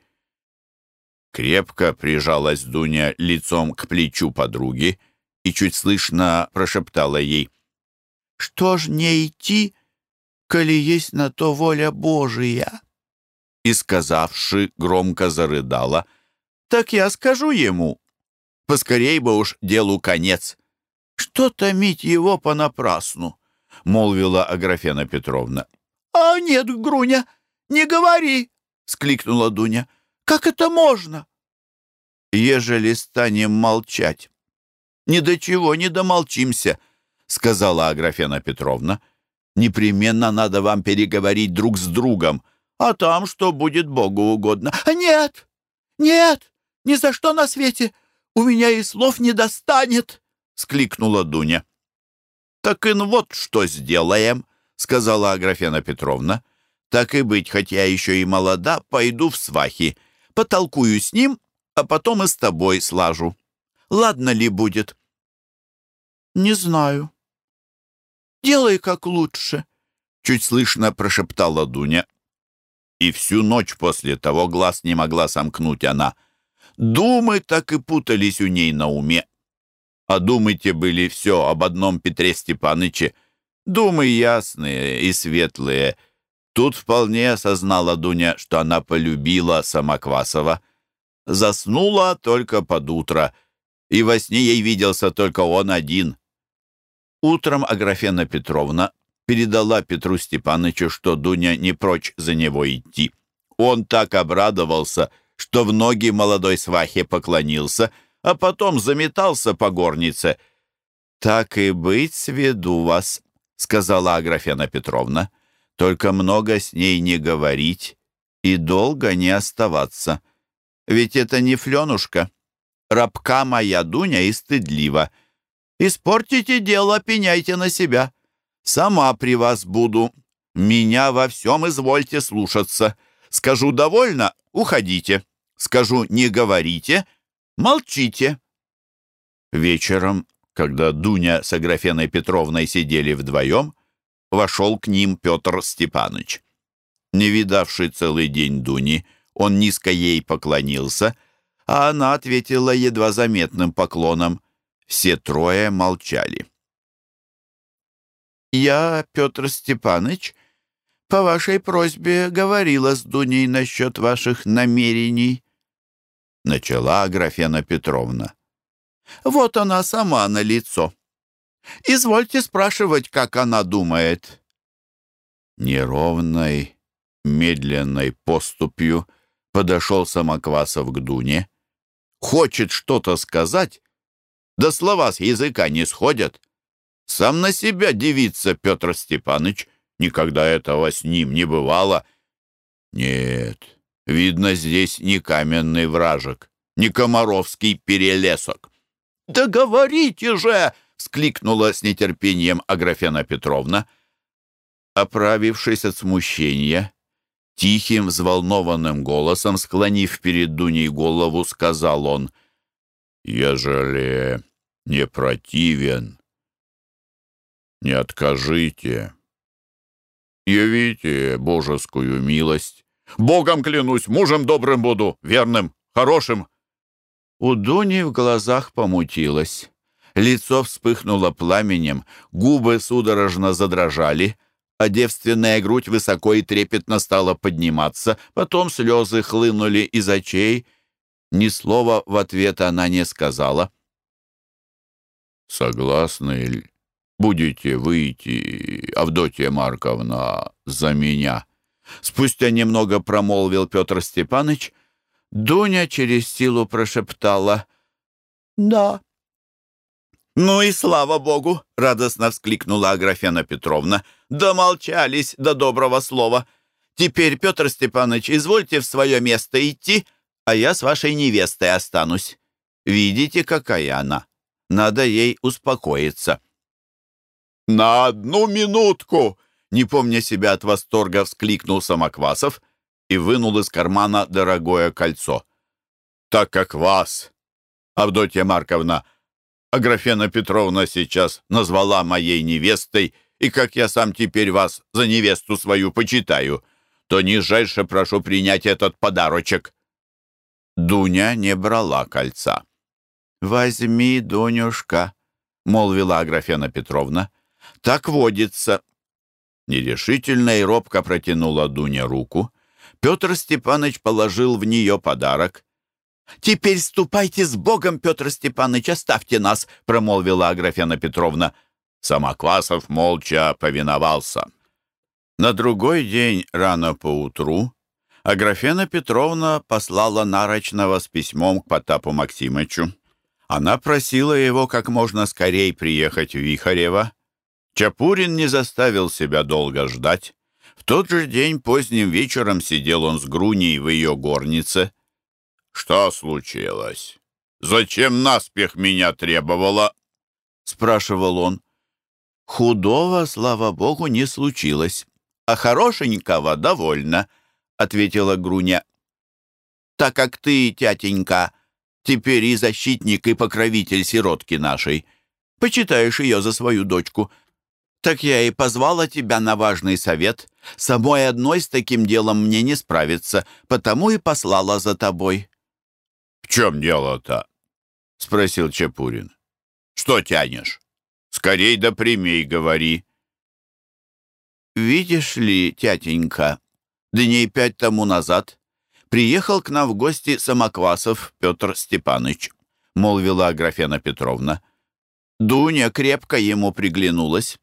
Крепко прижалась Дуня лицом к плечу подруги и чуть слышно прошептала ей. «Что ж не идти, коли есть на то воля Божия?» И, сказавши, громко зарыдала — так я скажу ему. Поскорей бы уж делу конец. Что томить его понапрасну? Молвила Аграфена Петровна. А нет, Груня, не говори, скликнула Дуня. Как это можно? Ежели станем молчать. Ни до чего не домолчимся, сказала Аграфена Петровна. Непременно надо вам переговорить друг с другом, а там что будет Богу угодно. Нет, нет, ни за что на свете! У меня и слов не достанет!» — скликнула Дуня. «Так и вот что сделаем», — сказала Аграфена Петровна. «Так и быть, хотя я еще и молода, пойду в свахи, потолкую с ним, а потом и с тобой слажу. Ладно ли будет?» «Не знаю». «Делай как лучше», — чуть слышно прошептала Дуня. И всю ночь после того глаз не могла сомкнуть она — Думы так и путались у ней на уме. А думы-те были все об одном Петре Степаныче. Думы ясные и светлые. Тут вполне осознала Дуня, что она полюбила Самоквасова. Заснула только под утро, и во сне ей виделся только он один. Утром Аграфена Петровна передала Петру Степанычу, что Дуня не прочь за него идти. Он так обрадовался — что в ноги молодой свахе поклонился, а потом заметался по горнице. «Так и быть, сведу вас», — сказала Аграфена Петровна. «Только много с ней не говорить и долго не оставаться. Ведь это не Фленушка. Рабка моя Дуня и стыдлива. Испортите дело, пеняйте на себя. Сама при вас буду. Меня во всем извольте слушаться. Скажу «довольно», уходите. Скажу «не говорите», молчите. Вечером, когда Дуня с Аграфеной Петровной сидели вдвоем, вошел к ним Петр Степанович. Не видавший целый день Дуни, он низко ей поклонился, а она ответила едва заметным поклоном. Все трое молчали. «Я, Петр Степанович, по вашей просьбе говорила с Дуней насчет ваших намерений», — начала Аграфена Петровна. «Вот она сама на лицо. Извольте спрашивать, как она думает». Неровной, медленной поступью подошел Самоквасов к Дуне. Хочет что-то сказать, да слова с языка не сходят. Сам на себя дивится Петр Степаныч — Никогда этого с ним не бывало. Нет, видно, здесь не каменный вражек, не комаровский перелесок. «Да говорите же!» — скликнула с нетерпением Аграфена Петровна. Оправившись от смущения, тихим, взволнованным голосом, склонив перед Дуней голову, сказал он, «Ежели не противен, не откажите, явите божескую милость. Богом клянусь, мужем добрым буду, верным, хорошим». У Дуни в глазах помутилось. Лицо вспыхнуло пламенем, губы судорожно задрожали, а девственная грудь высоко и трепетно стала подниматься, потом слезы хлынули из очей. Ни слова в ответ она не сказала. «Согласны будете выйти, Авдотья Марковна, за меня?» Спустя немного промолвил Петр Степаныч. Дуня через силу прошептала «Да». «Ну и слава богу!» — радостно вскликнула Аграфена Петровна. «Домолчались до доброго слова. Теперь, Петр Степанович, извольте в свое место идти, а я с вашей невестой останусь. Видите, какая она? Надо ей успокоиться». «На одну минутку!» Не помня себя от восторга, вскликнул Самоквасов и вынул из кармана дорогое кольцо. «Так как вас, Авдотья Марковна, Аграфена Петровна сейчас назвала моей невестой, и как я сам теперь вас за невесту свою почитаю, то нижайше прошу принять этот подарочек». Дуня не брала кольца. «Возьми, Дунюшка», — молвила Аграфена Петровна. «Так водится». Нерешительно и робко протянула Дуня руку. Петр Степанович положил в нее подарок, «Теперь ступайте с Богом, Петр Степанович, оставьте нас», — промолвила Аграфена Петровна. Самоквасов молча повиновался. На другой день, рано поутру, Аграфена Петровна послала Нарочного с письмом к Потапу Максимычу. Она просила его как можно скорее приехать в Вихарево. Чапурин не заставил себя долго ждать. В тот же день поздним вечером сидел он с Груней в ее горнице — «Что случилось? Зачем наспех меня требовала?» — спрашивал он. «Худого, слава богу, не случилось, а хорошенького довольно», — ответила Груня. «Так как ты, тятенька, теперь и защитник, и покровитель сиротки нашей, почитаешь ее за свою дочку, так я и позвала тебя на важный совет. Самой одной с таким делом мне не справиться, потому и послала за тобой». «В чем дело-то?» — спросил Чапурин. «Что тянешь? Скорей да прямей говори». «Видишь ли, тятенька, дней пять тому назад приехал к нам в гости Самоквасов Петр Степаныч», — молвила Аграфена Петровна. Дуня крепко ему приглянулась.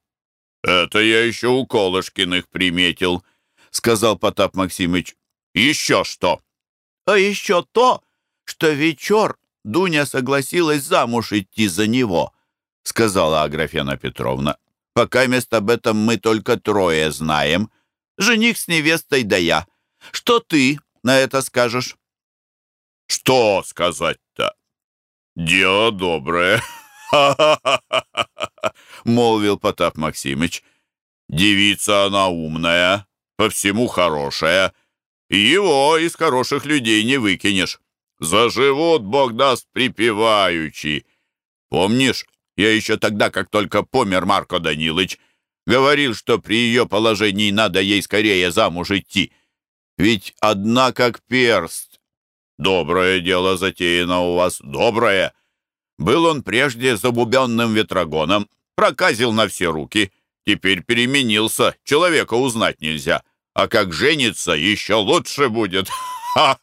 «Это я еще у Колышкиных приметил», — сказал Потап Максимыч. «Еще что?» «А еще то, что вечер Дуня согласилась замуж идти за него», — сказала Аграфена Петровна. «Пока мест об этом мы только трое знаем. Жених с невестой да я. Что ты на это скажешь?» «Что сказать-то? Дело доброе», — молвил Потап Максимыч. «Девица она умная, по всему хорошая. Его из хороших людей не выкинешь. Заживут, Бог даст, припеваючи. Помнишь, я еще тогда, как только помер Марко Данилыч, говорил, что при ее положении надо ей скорее замуж идти. Ведь одна как перст. Доброе дело затеяно у вас, доброе. Был он прежде забубенным ветрогоном, проказил на все руки. Теперь переменился, человека узнать нельзя. А как женится, еще лучше будет.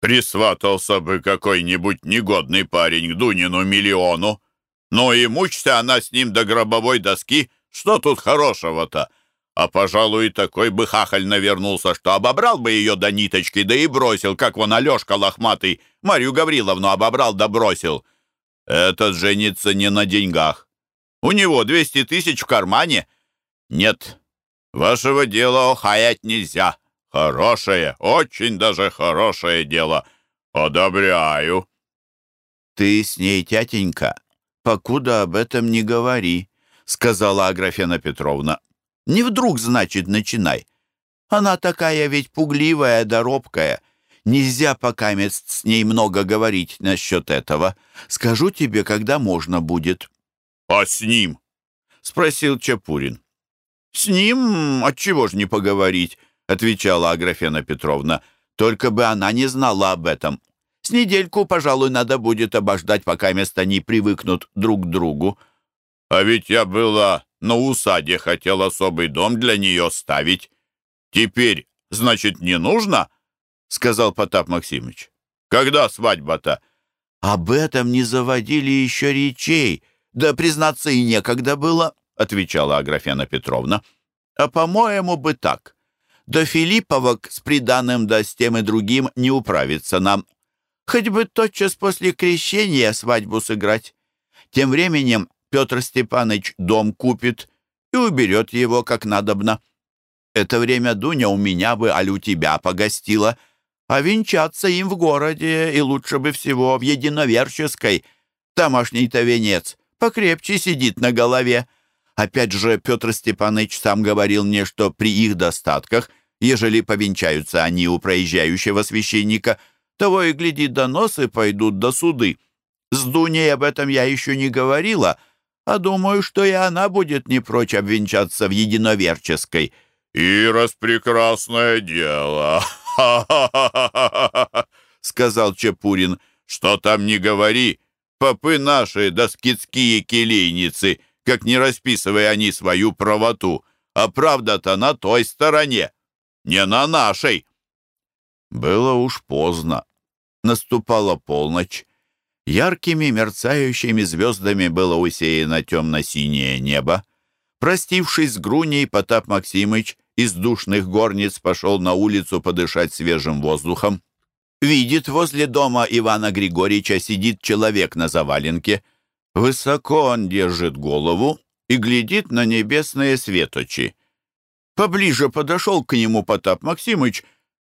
Присватался бы какой-нибудь негодный парень к Дунину миллиону. Ну и мучься она с ним до гробовой доски. Что тут хорошего-то? А, пожалуй, такой бы хахаль навернулся, что обобрал бы ее до ниточки, да и бросил, как вон Алешка лохматый. Марью Гавриловну обобрал да бросил. Этот женится не на деньгах. У него двести тысяч в кармане. Нет, вашего дела охаять нельзя. Хорошее, очень даже хорошее дело. Одобряю. «Ты с ней, тятенька, покуда об этом не говори», — сказала Аграфена Петровна. «Не вдруг, значит, начинай. Она такая ведь пугливая да робкая. Нельзя пока с ней много говорить насчет этого. Скажу тебе, когда можно будет». «А с ним?» — спросил Чапурин. «С ним отчего ж не поговорить?» — отвечала Аграфена Петровна. «Только бы она не знала об этом. С недельку, пожалуй, надо будет обождать, пока места не привыкнут друг к другу. А ведь я была на усаде, хотел особый дом для нее ставить. Теперь, значит, не нужно?» — сказал Потап Максимыч. «Когда свадьба-то?» «Об этом не заводили еще речей. Да, признаться, и некогда было», — отвечала Аграфена Петровна. «А, по-моему, бы так. До Филипповок с приданым да с тем и другим не управиться нам. Хоть бы тотчас после крещения свадьбу сыграть. Тем временем Петр Степанович дом купит и уберет его как надобно. Это время Дуня у меня бы, аль у тебя погостила, а венчаться им в городе и лучше бы всего в единоверческой. Тамошний-то венец покрепче сидит на голове. Опять же, Петр Степанович сам говорил мне, что при их достатках, ежели повенчаются они у проезжающего священника — того и гляди, доносы пойдут до суды. С Дуней об этом я еще не говорила, а думаю, что и она будет не прочь обвенчаться в единоверческой». «И распрекрасное дело!» Сказал Чепурин. «Что там не говори, попы наши да скидские келейницы, как не расписывая они свою правоту, а правда-то на той стороне, не на нашей». Было уж поздно. Наступала полночь. Яркими мерцающими звездами было усеяно темно-синее небо. Простившись с Груней, Потап Максимыч из душных горниц пошел на улицу подышать свежим воздухом. Видит, возле дома Ивана Григорьевича сидит человек на заваленке. Высоко он держит голову и глядит на небесные светочи. Поближе подошел к нему Потап Максимыч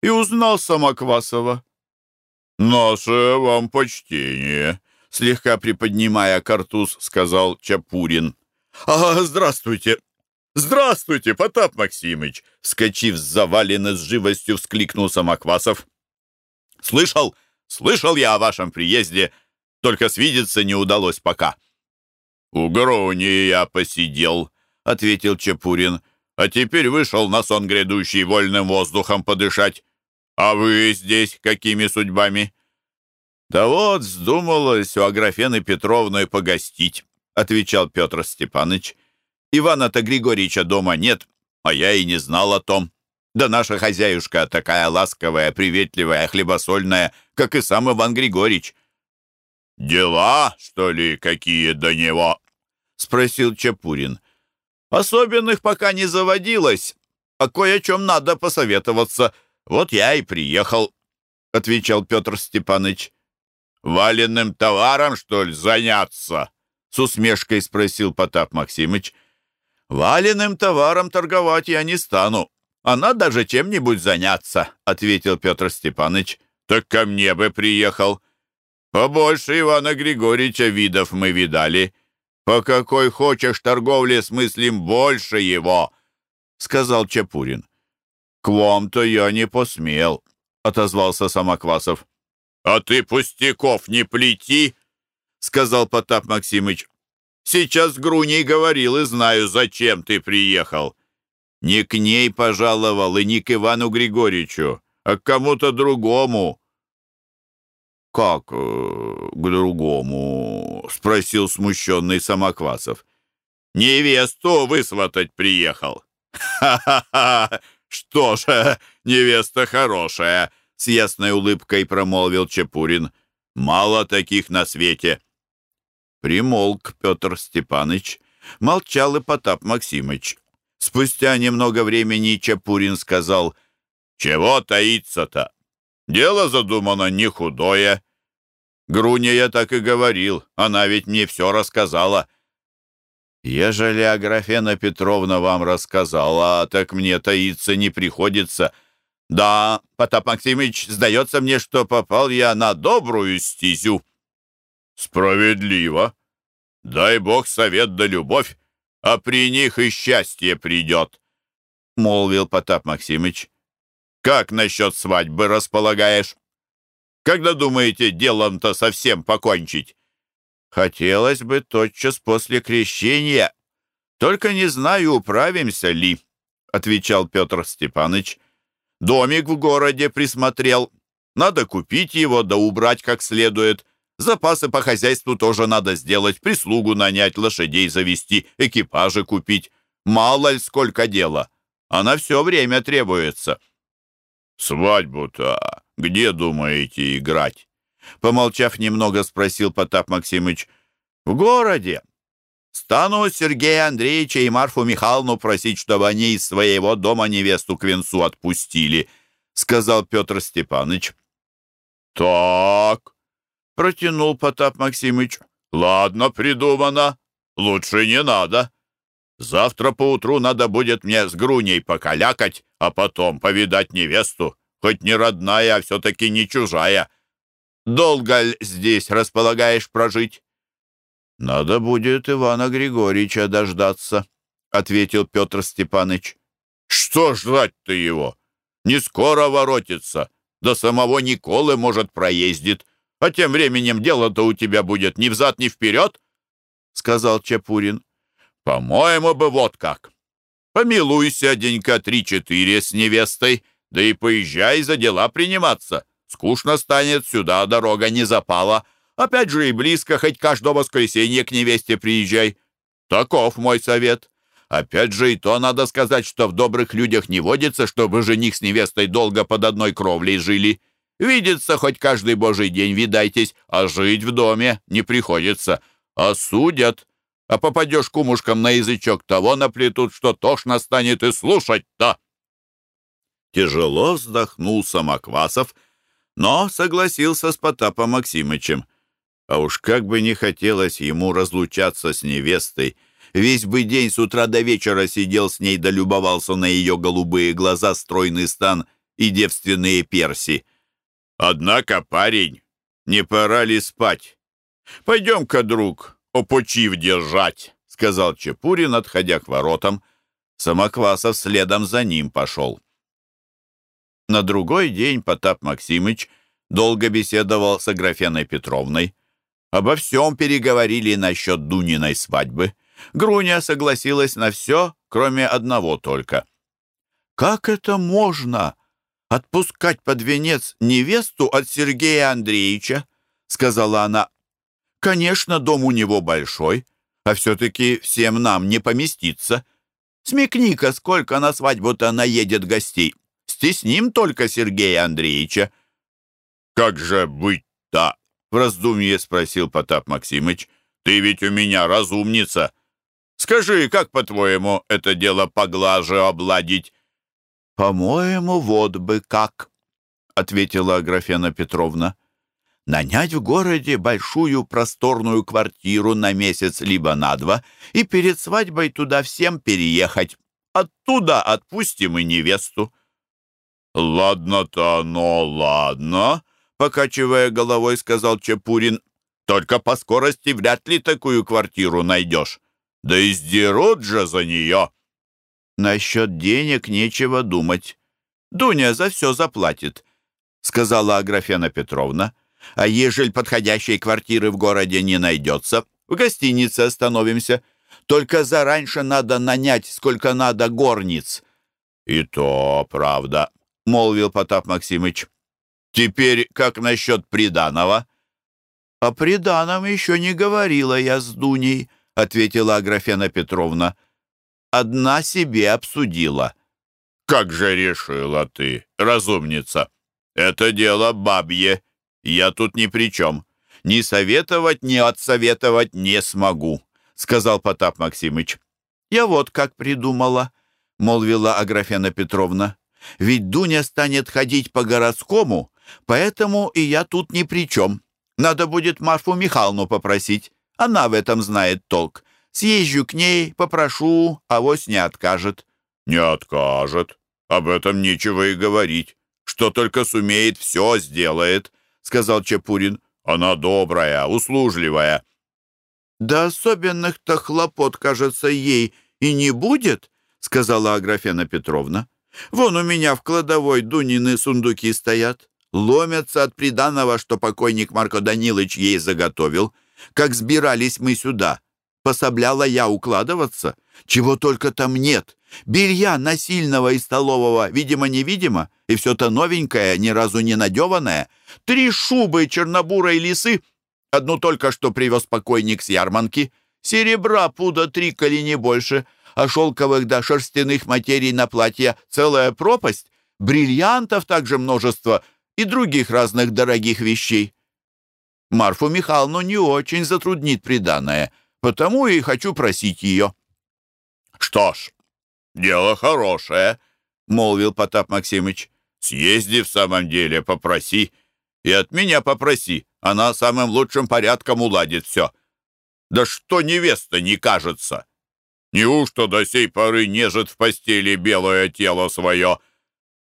и узнал Самоквасова. «Наше вам почтение», — слегка приподнимая картуз, сказал Чапурин. «А, здравствуйте! Здравствуйте, Потап Максимыч!» Скочив с завалины с живостью, вскликнул Самоквасов. «Слышал, слышал я о вашем приезде, только свидеться не удалось пока». «У Грони я посидел», — ответил Чапурин, «а теперь вышел на сон грядущий вольным воздухом подышать. «А вы здесь какими судьбами?» «Да вот, вздумалось у Аграфены Петровны погостить», — отвечал Петр Степаныч. «Ивана-то Григорьевича дома нет, а я и не знал о том. Да наша хозяюшка такая ласковая, приветливая, хлебосольная, как и сам Иван Григорьевич». «Дела, что ли, какие до него?» — спросил Чапурин. «Особенных пока не заводилось, а кое о чем надо посоветоваться». «Вот я и приехал», — отвечал Петр Степаныч. «Валенным товаром, что ли, заняться?» — с усмешкой спросил Потап Максимыч. «Валенным товаром торговать я не стану, а надо даже чем-нибудь заняться», — ответил Петр Степаныч. «Так ко мне бы приехал. Побольше Ивана Григорьевича видов мы видали. По какой хочешь торговле смыслим больше его», — сказал Чапурин. «К вам-то я не посмел», — отозвался Самоквасов. «А ты пустяков не плети», — сказал Потап Максимыч. «Сейчас Груней говорил и знаю, зачем ты приехал. Не к ней пожаловал и не к Ивану Григорьевичу, а к кому-то другому». «Как э, к другому?» — спросил смущенный Самоквасов. «Невесту высватать приехал». «Ха-ха-ха! «Что же, невеста хорошая!» — с ясной улыбкой промолвил Чепурин. «Мало таких на свете!» Примолк Петр Степаныч, молчал и Потап Максимыч. Спустя немного времени Чепурин сказал, «Чего таиться-то? Дело задумано не худое. Груня я так и говорил, она ведь мне все рассказала». «Ежели Аграфена Петровна вам рассказала, так мне таиться не приходится. Да, Потап Максимыч, сдается мне, что попал я на добрую стезю». Справедливо. Дай Бог совет да любовь, а при них и счастье придет, — молвил Потап Максимыч. Как насчет свадьбы располагаешь? Когда думаете делом-то совсем покончить? Хотелось бы тотчас после крещения. Только не знаю, управимся ли, — отвечал Петр Степаныч. Домик в городе присмотрел. Надо купить его да убрать как следует. Запасы по хозяйству тоже надо сделать, прислугу нанять, лошадей завести, экипажи купить. Мало ли сколько дела, а на все время требуется. «Свадьбу-то где думаете играть?» Помолчав немного, спросил Потап Максимыч. «В городе. Стану Сергея Андреевича и Марфу Михайловну просить, чтобы они из своего дома невесту к венцу отпустили», сказал Петр Степаныч. «Так», — протянул Потап Максимыч. «Ладно, придумано. Лучше не надо. Завтра поутру надо будет мне с Груней покалякать, а потом повидать невесту. Хоть не родная, а все-таки не чужая. Долго ли здесь располагаешь прожить?» «Надо будет Ивана Григорьевича дождаться», — ответил Петр Степаныч. «Что ждать-то его? Не скоро воротится. До самого Николы, может, проездит. А тем временем дело-то у тебя будет ни взад, ни вперед», — сказал Чапурин. «По-моему бы вот как. Помилуйся денька три-четыре с невестой, да и поезжай за дела приниматься. Скучно станет, сюда дорога не запала. Опять же и близко, хоть каждое воскресенье к невесте приезжай. Таков мой совет. Опять же и то надо сказать, что в добрых людях не водится, чтобы жених с невестой долго под одной кровлей жили. Видится хоть каждый божий день, видайтесь, а жить в доме не приходится. Осудят. А попадешь кумушкам на язычок, того наплетут, что тошно станет и слушать-то. Тяжело вздохнул Самоквасов, но согласился с Потапом Максимычем. А уж как бы не хотелось ему разлучаться с невестой, весь бы день с утра до вечера сидел с ней да любовался на ее голубые глаза, стройный стан и девственные перси. Однако, парень, не пора ли спать? Пойдем-ка, друг, опочив держать, сказал Чепурин, отходя к воротам. Самоквасов следом за ним пошел. На другой день Потап Максимыч долго беседовал с Аграфеной Петровной. Обо всем переговорили насчет Дуниной свадьбы. Груня согласилась на все, кроме одного только. «Как это можно? Отпускать под венец невесту от Сергея Андреевича?» — сказала она. «Конечно, дом у него большой, а все-таки всем нам не поместиться. Смекни-ка, сколько на свадьбу-то наедет гостей. Стесним только Сергея Андреевича». «Как же быть-то?» — в раздумье спросил Потап Максимыч. «Ты ведь у меня разумница. Скажи, как, по-твоему, это дело поглаже обладить?» «По-моему, вот бы как», — ответила Аграфена Петровна. «Нанять в городе большую просторную квартиру на месяц либо на два и перед свадьбой туда всем переехать. Оттуда отпустим и невесту. «Ладно-то оно, ладно», — покачивая головой, сказал Чепурин. «Только по скорости вряд ли такую квартиру найдешь. Да и сдерут же за нее». «Насчет денег нечего думать. Дуня за все заплатит», — сказала Аграфена Петровна. «А ежель подходящей квартиры в городе не найдется, в гостинице остановимся. Только зараньше надо нанять, сколько надо горниц». «И то правда», — молвил Потап Максимыч. «Теперь как насчет приданого?» «О приданом еще не говорила я с Дуней», — ответила Аграфена Петровна. «Одна себе обсудила». «Как же решила ты, разумница? Это дело бабье. Я тут ни при чем. Ни советовать, ни отсоветовать не смогу», — сказал Потап Максимыч. «Я вот как придумала», — молвила Аграфена Петровна. Ведь Дуня станет ходить по городскому, поэтому и я тут ни при чем. Надо будет Марфу Михайловну попросить. Она в этом знает толк. Съезжу к ней, попрошу, а авось не откажет». «Не откажет. Об этом нечего и говорить. Что только сумеет, все сделает», — сказал Чапурин. Она добрая, услужливая». «Да особенных-то хлопот, кажется, ей и не будет», — сказала Аграфена Петровна. «Вон у меня в кладовой Дунины сундуки стоят, ломятся от приданого, что покойник Марко Данилович ей заготовил. Как сбирались мы сюда, пособляла я укладываться, чего только там нет. Белья насильного и столового, видимо-невидимо, и все-то новенькое, ни разу не надеванное. Три шубы чернобурой лисы, одну только что привез покойник с ярманки, серебра пуда три, коли не больше, а шелковых да шерстяных материй на платье целая пропасть, бриллиантов также множество и других разных дорогих вещей. Марфу Михайловну не очень затруднит приданное, потому и хочу просить ее. «Что ж, дело хорошее», — молвил Потап Максимыч. «Съезди в самом деле, попроси. И от меня попроси. Она самым лучшим порядком уладит все. Да что невеста не кажется? Неужто до сей поры нежит в постели белое тело свое?»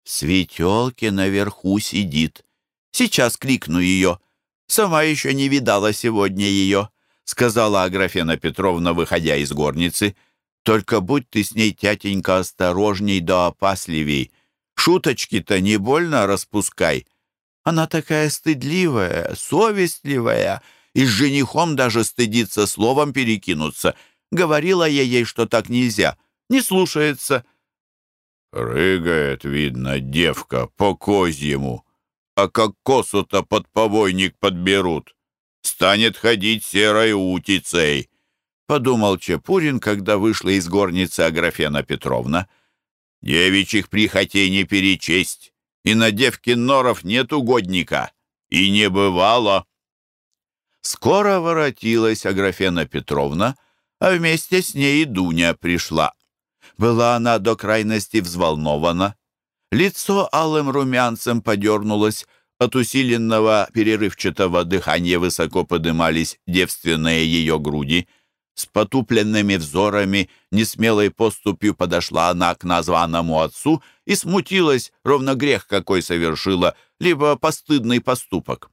«Светелки наверху сидит. Сейчас кликну ее. Сама еще не видала сегодня ее», — сказала Аграфена Петровна, выходя из горницы. Только будь ты с ней, тятенька, осторожней да опасливей. Шуточки-то не больно распускай. Она такая стыдливая, совестливая, и с женихом даже стыдится словом перекинуться. Говорила я ей, что так нельзя. Не слушается. Рыгает, видно, девка по козьему. А как косу-то под повойник подберут, станет ходить серой утицей. — подумал Чепурин, когда вышла из горницы Аграфена Петровна. «Девичьих прихотей не перечесть, и на девкин норов нет угодника, и не бывало». Скоро воротилась Аграфена Петровна, а вместе с ней и Дуня пришла. Была она до крайности взволнована. Лицо алым румянцем подернулось, от усиленного перерывчатого дыхания высоко подымались девственные ее груди — с потупленными взорами, несмелой поступью подошла она к названному отцу и смутилась, ровно грех какой совершила, либо постыдный поступок.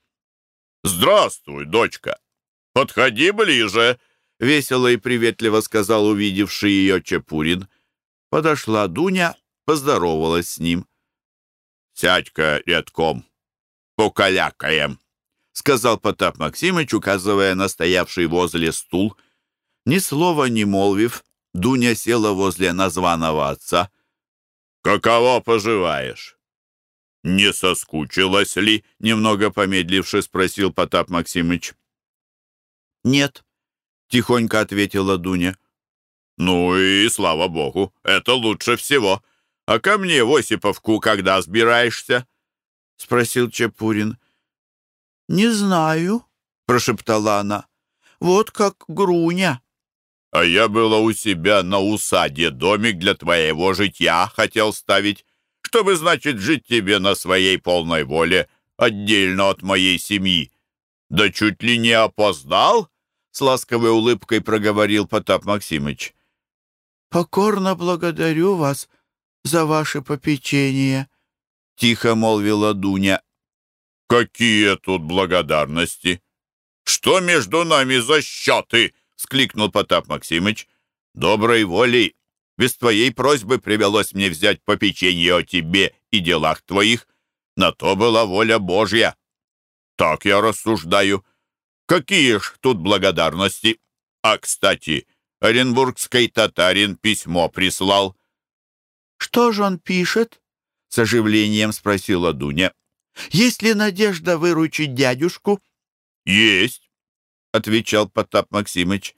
«Здравствуй, дочка! Подходи ближе!» — весело и приветливо сказал увидевший ее Чепурин. Подошла Дуня, поздоровалась с ним. «Сядь-ка рядком, покалякаем», — сказал Потап Максимыч, указывая на стоявший возле стул — ни слова не молвив, Дуня села возле названного отца. «Каково поживаешь?» «Не соскучилась ли?» — немного помедливши спросил Потап Максимыч. «Нет», — тихонько ответила Дуня. «Ну и слава богу, это лучше всего. А ко мне в Осиповку когда сбираешься?» — спросил Чепурин. «Не знаю», — прошептала она. «Вот как Груня». А я было у себя на усаде домик для твоего житья хотел ставить, чтобы, значит, жить тебе на своей полной воле, отдельно от моей семьи. Да чуть ли не опоздал?» С ласковой улыбкой проговорил Потап Максимыч. «Покорно благодарю вас за ваше попечение», — тихо молвила Дуня. «Какие тут благодарности? Что между нами за счеты?» скликнул Потап Максимыч. «Доброй волей! Без твоей просьбы привелось мне взять попечение о тебе и делах твоих. На то была воля Божья. Так я рассуждаю. Какие ж тут благодарности? А, кстати, оренбургский татарин письмо прислал». «Что же он пишет?» — с оживлением спросила Дуня. «Есть ли надежда выручить дядюшку?» «Есть отвечал Потап Максимыч.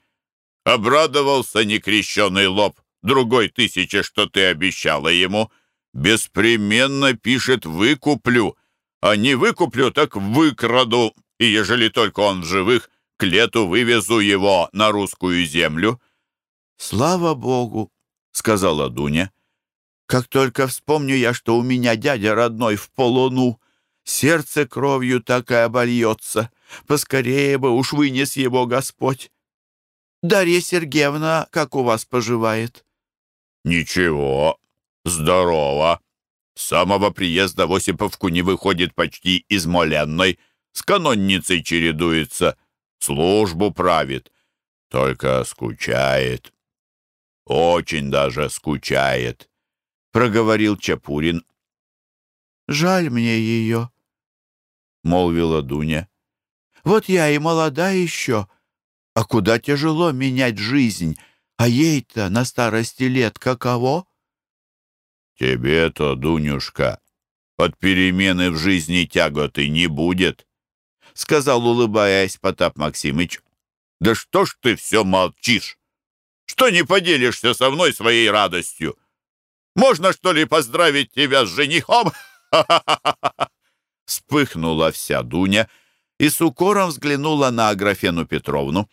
Обрадовался некрещенный лоб другой тысячи, что ты обещала ему. Беспременно пишет «выкуплю», а не выкуплю, так выкраду, и ежели только он в живых, к лету вывезу его на русскую землю. «Слава Богу!» — сказала Дуня. «Как только вспомню я, что у меня дядя родной в полону, сердце кровью так и обольется. Поскорее бы уж вынес его Господь. Дарья Сергеевна, как у вас поживает? Ничего, здорово. С самого приезда в Осиповку не выходит почти измоленной. с канонницей чередуется, службу правит, только скучает. Очень даже скучает, — проговорил Чапурин. «Жаль мне ее», — молвила Дуня. «Вот я и молода еще, а куда тяжело менять жизнь, а ей-то на старости лет каково?» «Тебе-то, Дунюшка, от перемены в жизни тяготы не будет», — сказал, улыбаясь Потап Максимыч. «Да что ж ты все молчишь? Что не поделишься со мной своей радостью? Можно, что ли, поздравить тебя с женихом?» Вспыхнула вся Дуня и с укором взглянула на Аграфену Петровну.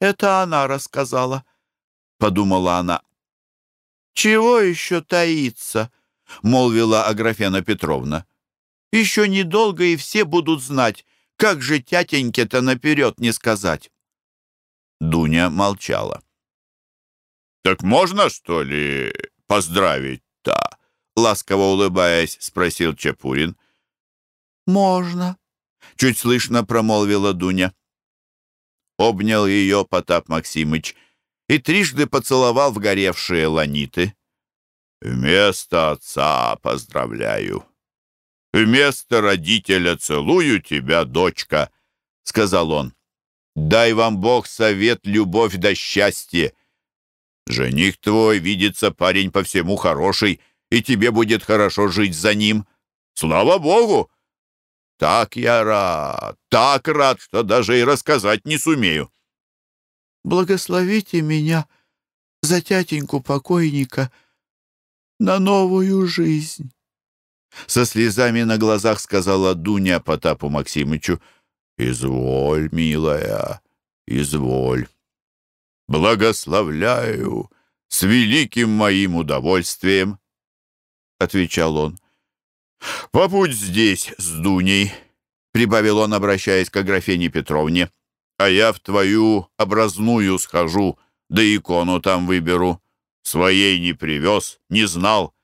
«Это она рассказала», — подумала она. «Чего еще таиться?» — молвила Аграфена Петровна. «Еще недолго, и все будут знать, как же тятеньке-то наперед не сказать». Дуня молчала. «Так можно, что ли, поздравить-то?» Ласково улыбаясь, спросил Чапурин. «Можно», — чуть слышно промолвила Дуня. Обнял ее Потап Максимыч и трижды поцеловал в горевшие ланиты. «Вместо отца поздравляю. Вместо родителя целую тебя, дочка», — сказал он. «Дай вам Бог совет, любовь да счастье. Жених твой, видится парень по всему хороший, и тебе будет хорошо жить за ним. Слава Богу! Так я рад, так рад, что даже и рассказать не сумею. Благословите меня за тятеньку покойника на новую жизнь. Со слезами на глазах сказала Дуня Потапу Максимычу. «Изволь, милая, изволь. Благословляю с великим моим удовольствием», — отвечал он. «Побудь здесь с Дуней», — прибавил он, обращаясь к Аграфене Петровне а я в твою образную схожу, да икону там выберу. Своей не привез, не знал.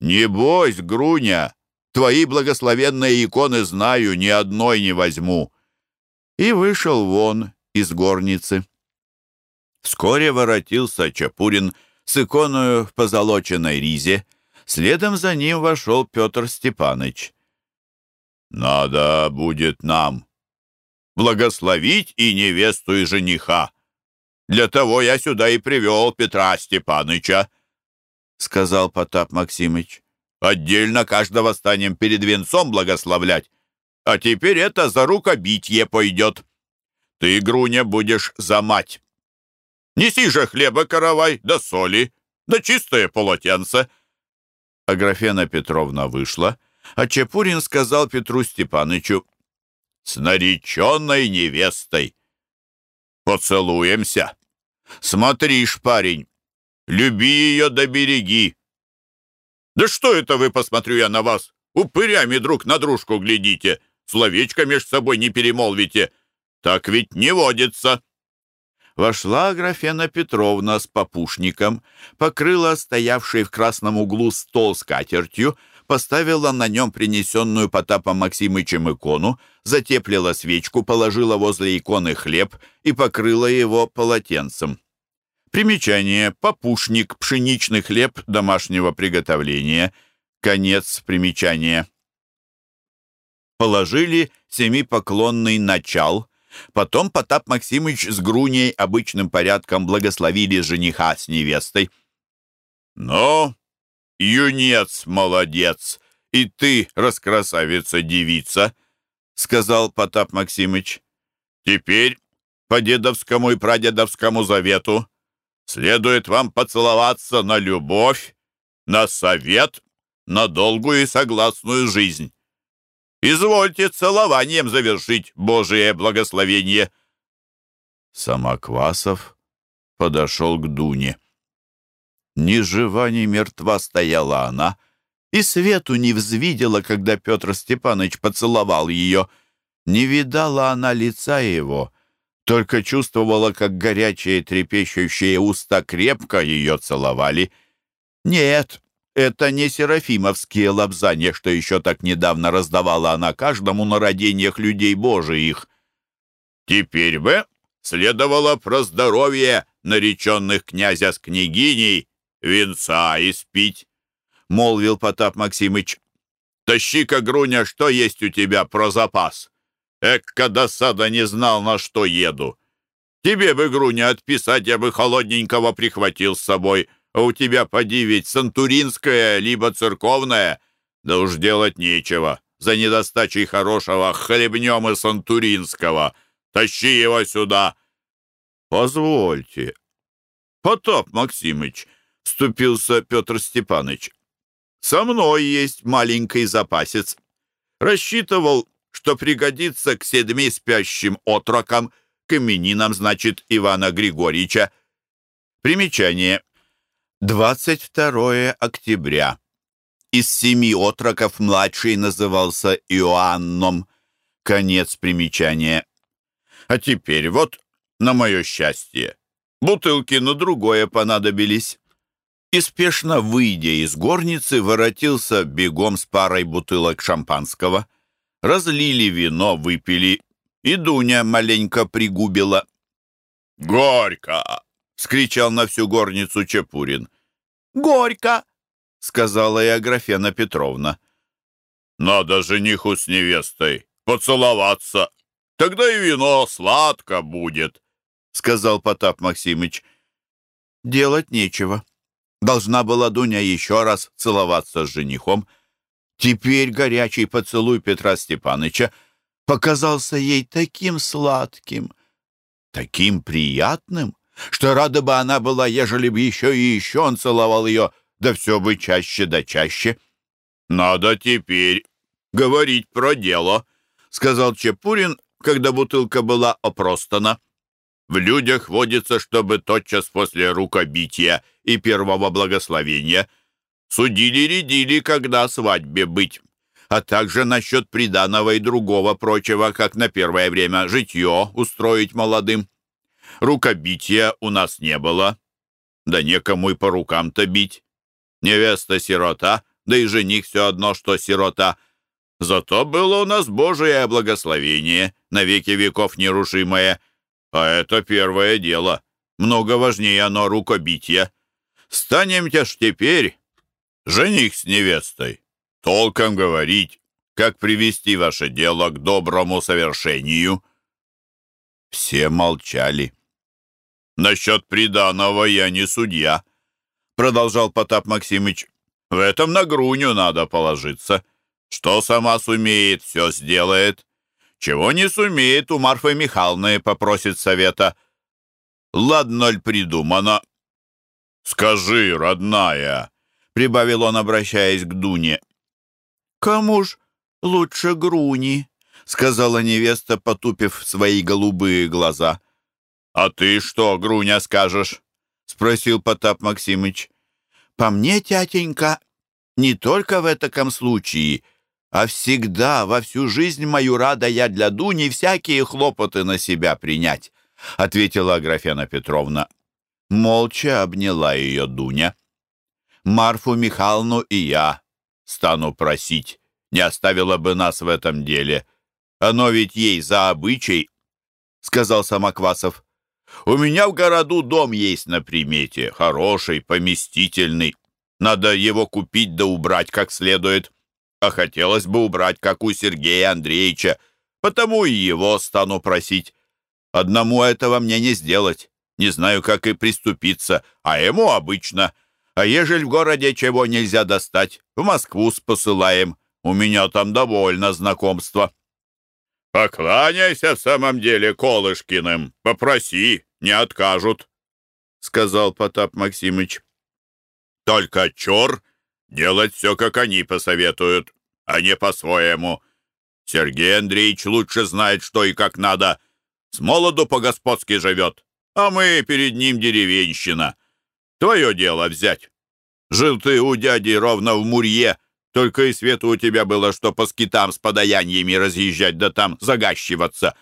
Не бойся, Груня, твои благословенные иконы знаю, ни одной не возьму. И вышел вон из горницы. Вскоре воротился Чапурин с иконою в позолоченной ризе. Следом за ним вошел Петр Степаныч. «Надо будет нам благословить и невесту, и жениха. Для того я сюда и привел Петра Степаныча, — сказал Потап Максимыч. Отдельно каждого станем перед венцом благословлять, а теперь это за рукобитие пойдет. Ты, Груня, будешь за мать. Неси же хлеба каравай, да соли, да чистое полотенце. Аграфена Петровна вышла, а Чепурин сказал Петру Степанычу, с нареченной невестой. Поцелуемся. Смотришь, парень, люби ее да береги. Да что это вы, посмотрю я на вас, упырями друг на дружку глядите, словечко меж собой не перемолвите. Так ведь не водится. Вошла Аграфена Петровна с попушником, покрыла стоявший в красном углу стол скатертью, поставила на нем принесенную Потапом Максимычем икону, затеплила свечку, положила возле иконы хлеб и покрыла его полотенцем. Примечание. Попушник. Пшеничный хлеб домашнего приготовления. Конец примечания. Положили семипоклонный начал. Потом Потап Максимыч с Груней обычным порядком благословили жениха с невестой. «Ну, юнец молодец, и ты, раскрасавица-девица», — сказал Потап Максимыч. «Теперь по дедовскому и прадедовскому завету следует вам поцеловаться на любовь, на совет, на долгую и согласную жизнь. Извольте целованием завершить Божие благословение». Самоквасов подошел к Дуне. Ни жива, ни мертва стояла она, и свету не взвидела, когда Петр Степанович поцеловал ее. Не видала она лица его, только чувствовала, как горячие трепещущие уста крепко ее целовали. Нет, Это не серафимовские лапзания, что еще так недавно раздавала она каждому на родениях людей Божиих. Теперь бы следовало про здоровье нареченных князя с княгиней венца испить, — молвил Потап Максимыч. Тащи-ка, Груня, что есть у тебя про запас. Экка досада не знал, на что еду. Тебе бы, Груня, отписать, я бы холодненького прихватил с собой, а у тебя, поди, ведь сантуринское, либо церковное. Да уж делать нечего. За недостачей хорошего хлебнем и сантуринского. Тащи его сюда. Позвольте. Потап Максимыч, вступился Петр Степаныч. Со мной есть маленький запасец. Рассчитывал, что пригодится к седьми спящим отрокам, к именинам, значит, Ивана Григорьевича. Примечание. 22 октября. Из семи отроков младший назывался Иоанном. Конец примечания. А теперь вот, на мое счастье, бутылки на другое понадобились. И выйдя из горницы, воротился бегом с парой бутылок шампанского. Разлили вино, выпили, и Дуня маленько пригубила. «Горько!» — скричал на всю горницу Чепурин. «Горько!» — сказала и Аграфена Петровна. «Надо жениху с невестой поцеловаться, тогда и вино сладко будет», — сказал Потап Максимыч. «Делать нечего. Должна была Дуня еще раз целоваться с женихом, — Теперь горячий поцелуй Петра Степаныча показался ей таким сладким, таким приятным, что рада бы она была, ежели бы еще и еще он целовал ее, да все бы чаще да чаще. «Надо теперь говорить про дело», — сказал Чепурин, когда бутылка была опростана. «В людях водится, чтобы тотчас после рукобития и первого благословения — Судили-рядили, когда свадьбе быть, а также насчет приданого и другого прочего, как на первое время житье устроить молодым. Рукобития у нас не было, да некому и по рукам-то бить. Невеста-сирота, да и жених все одно, что сирота. Зато было у нас Божие благословение, навеки веков нерушимое. А это первое дело. Много важнее оно рукобития. Станем-те ж теперь жених с невестой, толком говорить, как привести ваше дело к доброму совершению». Все молчали. «Насчет приданого я не судья», — продолжал Потап Максимыч. «В этом на Груню надо положиться. Что сама сумеет, все сделает. Чего не сумеет, у Марфы Михайловны попросит совета. Ладно ль придумано?» «Скажи, родная», прибавил он, обращаясь к Дуне. «Кому ж лучше Груни?» — сказала невеста, потупив свои голубые глаза. «А ты что, Груня, скажешь?» — спросил Потап Максимыч. «По мне, тятенька, не только в этом случае, а всегда, во всю жизнь мою рада я для Дуни всякие хлопоты на себя принять», — ответила Аграфена Петровна. Молча обняла ее Дуня. Марфу Михайловну и я стану просить, не оставила бы нас в этом деле. Оно ведь ей за обычай, — сказал Самоквасов. У меня в городу дом есть на примете, хороший, поместительный. Надо его купить да убрать как следует. А хотелось бы убрать, как у Сергея Андреевича, потому и его стану просить. Одному этого мне не сделать. Не знаю, как и приступиться, а ему обычно — а ежели в городе чего нельзя достать, в Москву посылаем. У меня там довольно знакомства». «Покланяйся в самом деле Колышкиным, попроси, не откажут», — сказал Потап Максимыч. «Только чур делать все, как они посоветуют, а не по-своему. Сергей Андреевич лучше знает, что и как надо. С молоду по-господски живет, а мы перед ним деревенщина. Твое дело взять. Жил ты у дяди ровно в Мурье, только и свету у тебя было, что по скитам с подаяниями разъезжать, да там загащиваться.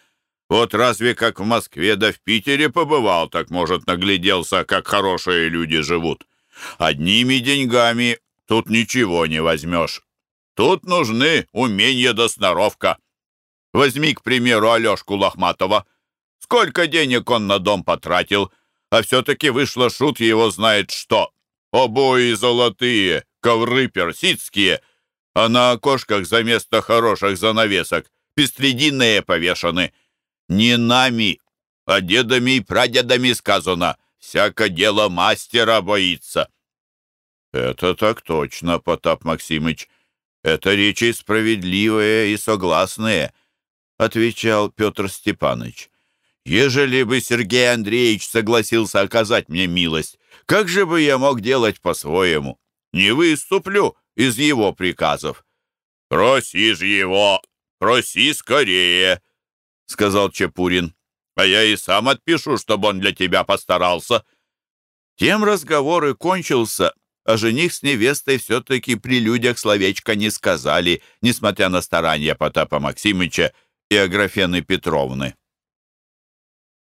Вот разве как в Москве да в Питере побывал, так, может, нагляделся, как хорошие люди живут. Одними деньгами тут ничего не возьмешь. Тут нужны умение да сноровка. Возьми, к примеру, Алешку Лохматова. Сколько денег он на дом потратил, а все-таки вышло шут его знает что. Обои золотые, ковры персидские, а на окошках за место хороших занавесок пестрединные повешены. Не нами, а дедами и прадедами сказано, всяко дело мастера боится. Это так точно, Потап Максимыч. Это речи справедливые и согласные, отвечал Петр Степанович. Ежели бы Сергей Андреевич согласился оказать мне милость, как же бы я мог делать по-своему? Не выступлю из его приказов. «Проси ж его, проси скорее», — сказал Чепурин. «А я и сам отпишу, чтобы он для тебя постарался». Тем разговор и кончился, а жених с невестой все-таки при людях словечко не сказали, несмотря на старания Потапа Максимыча и Аграфены Петровны.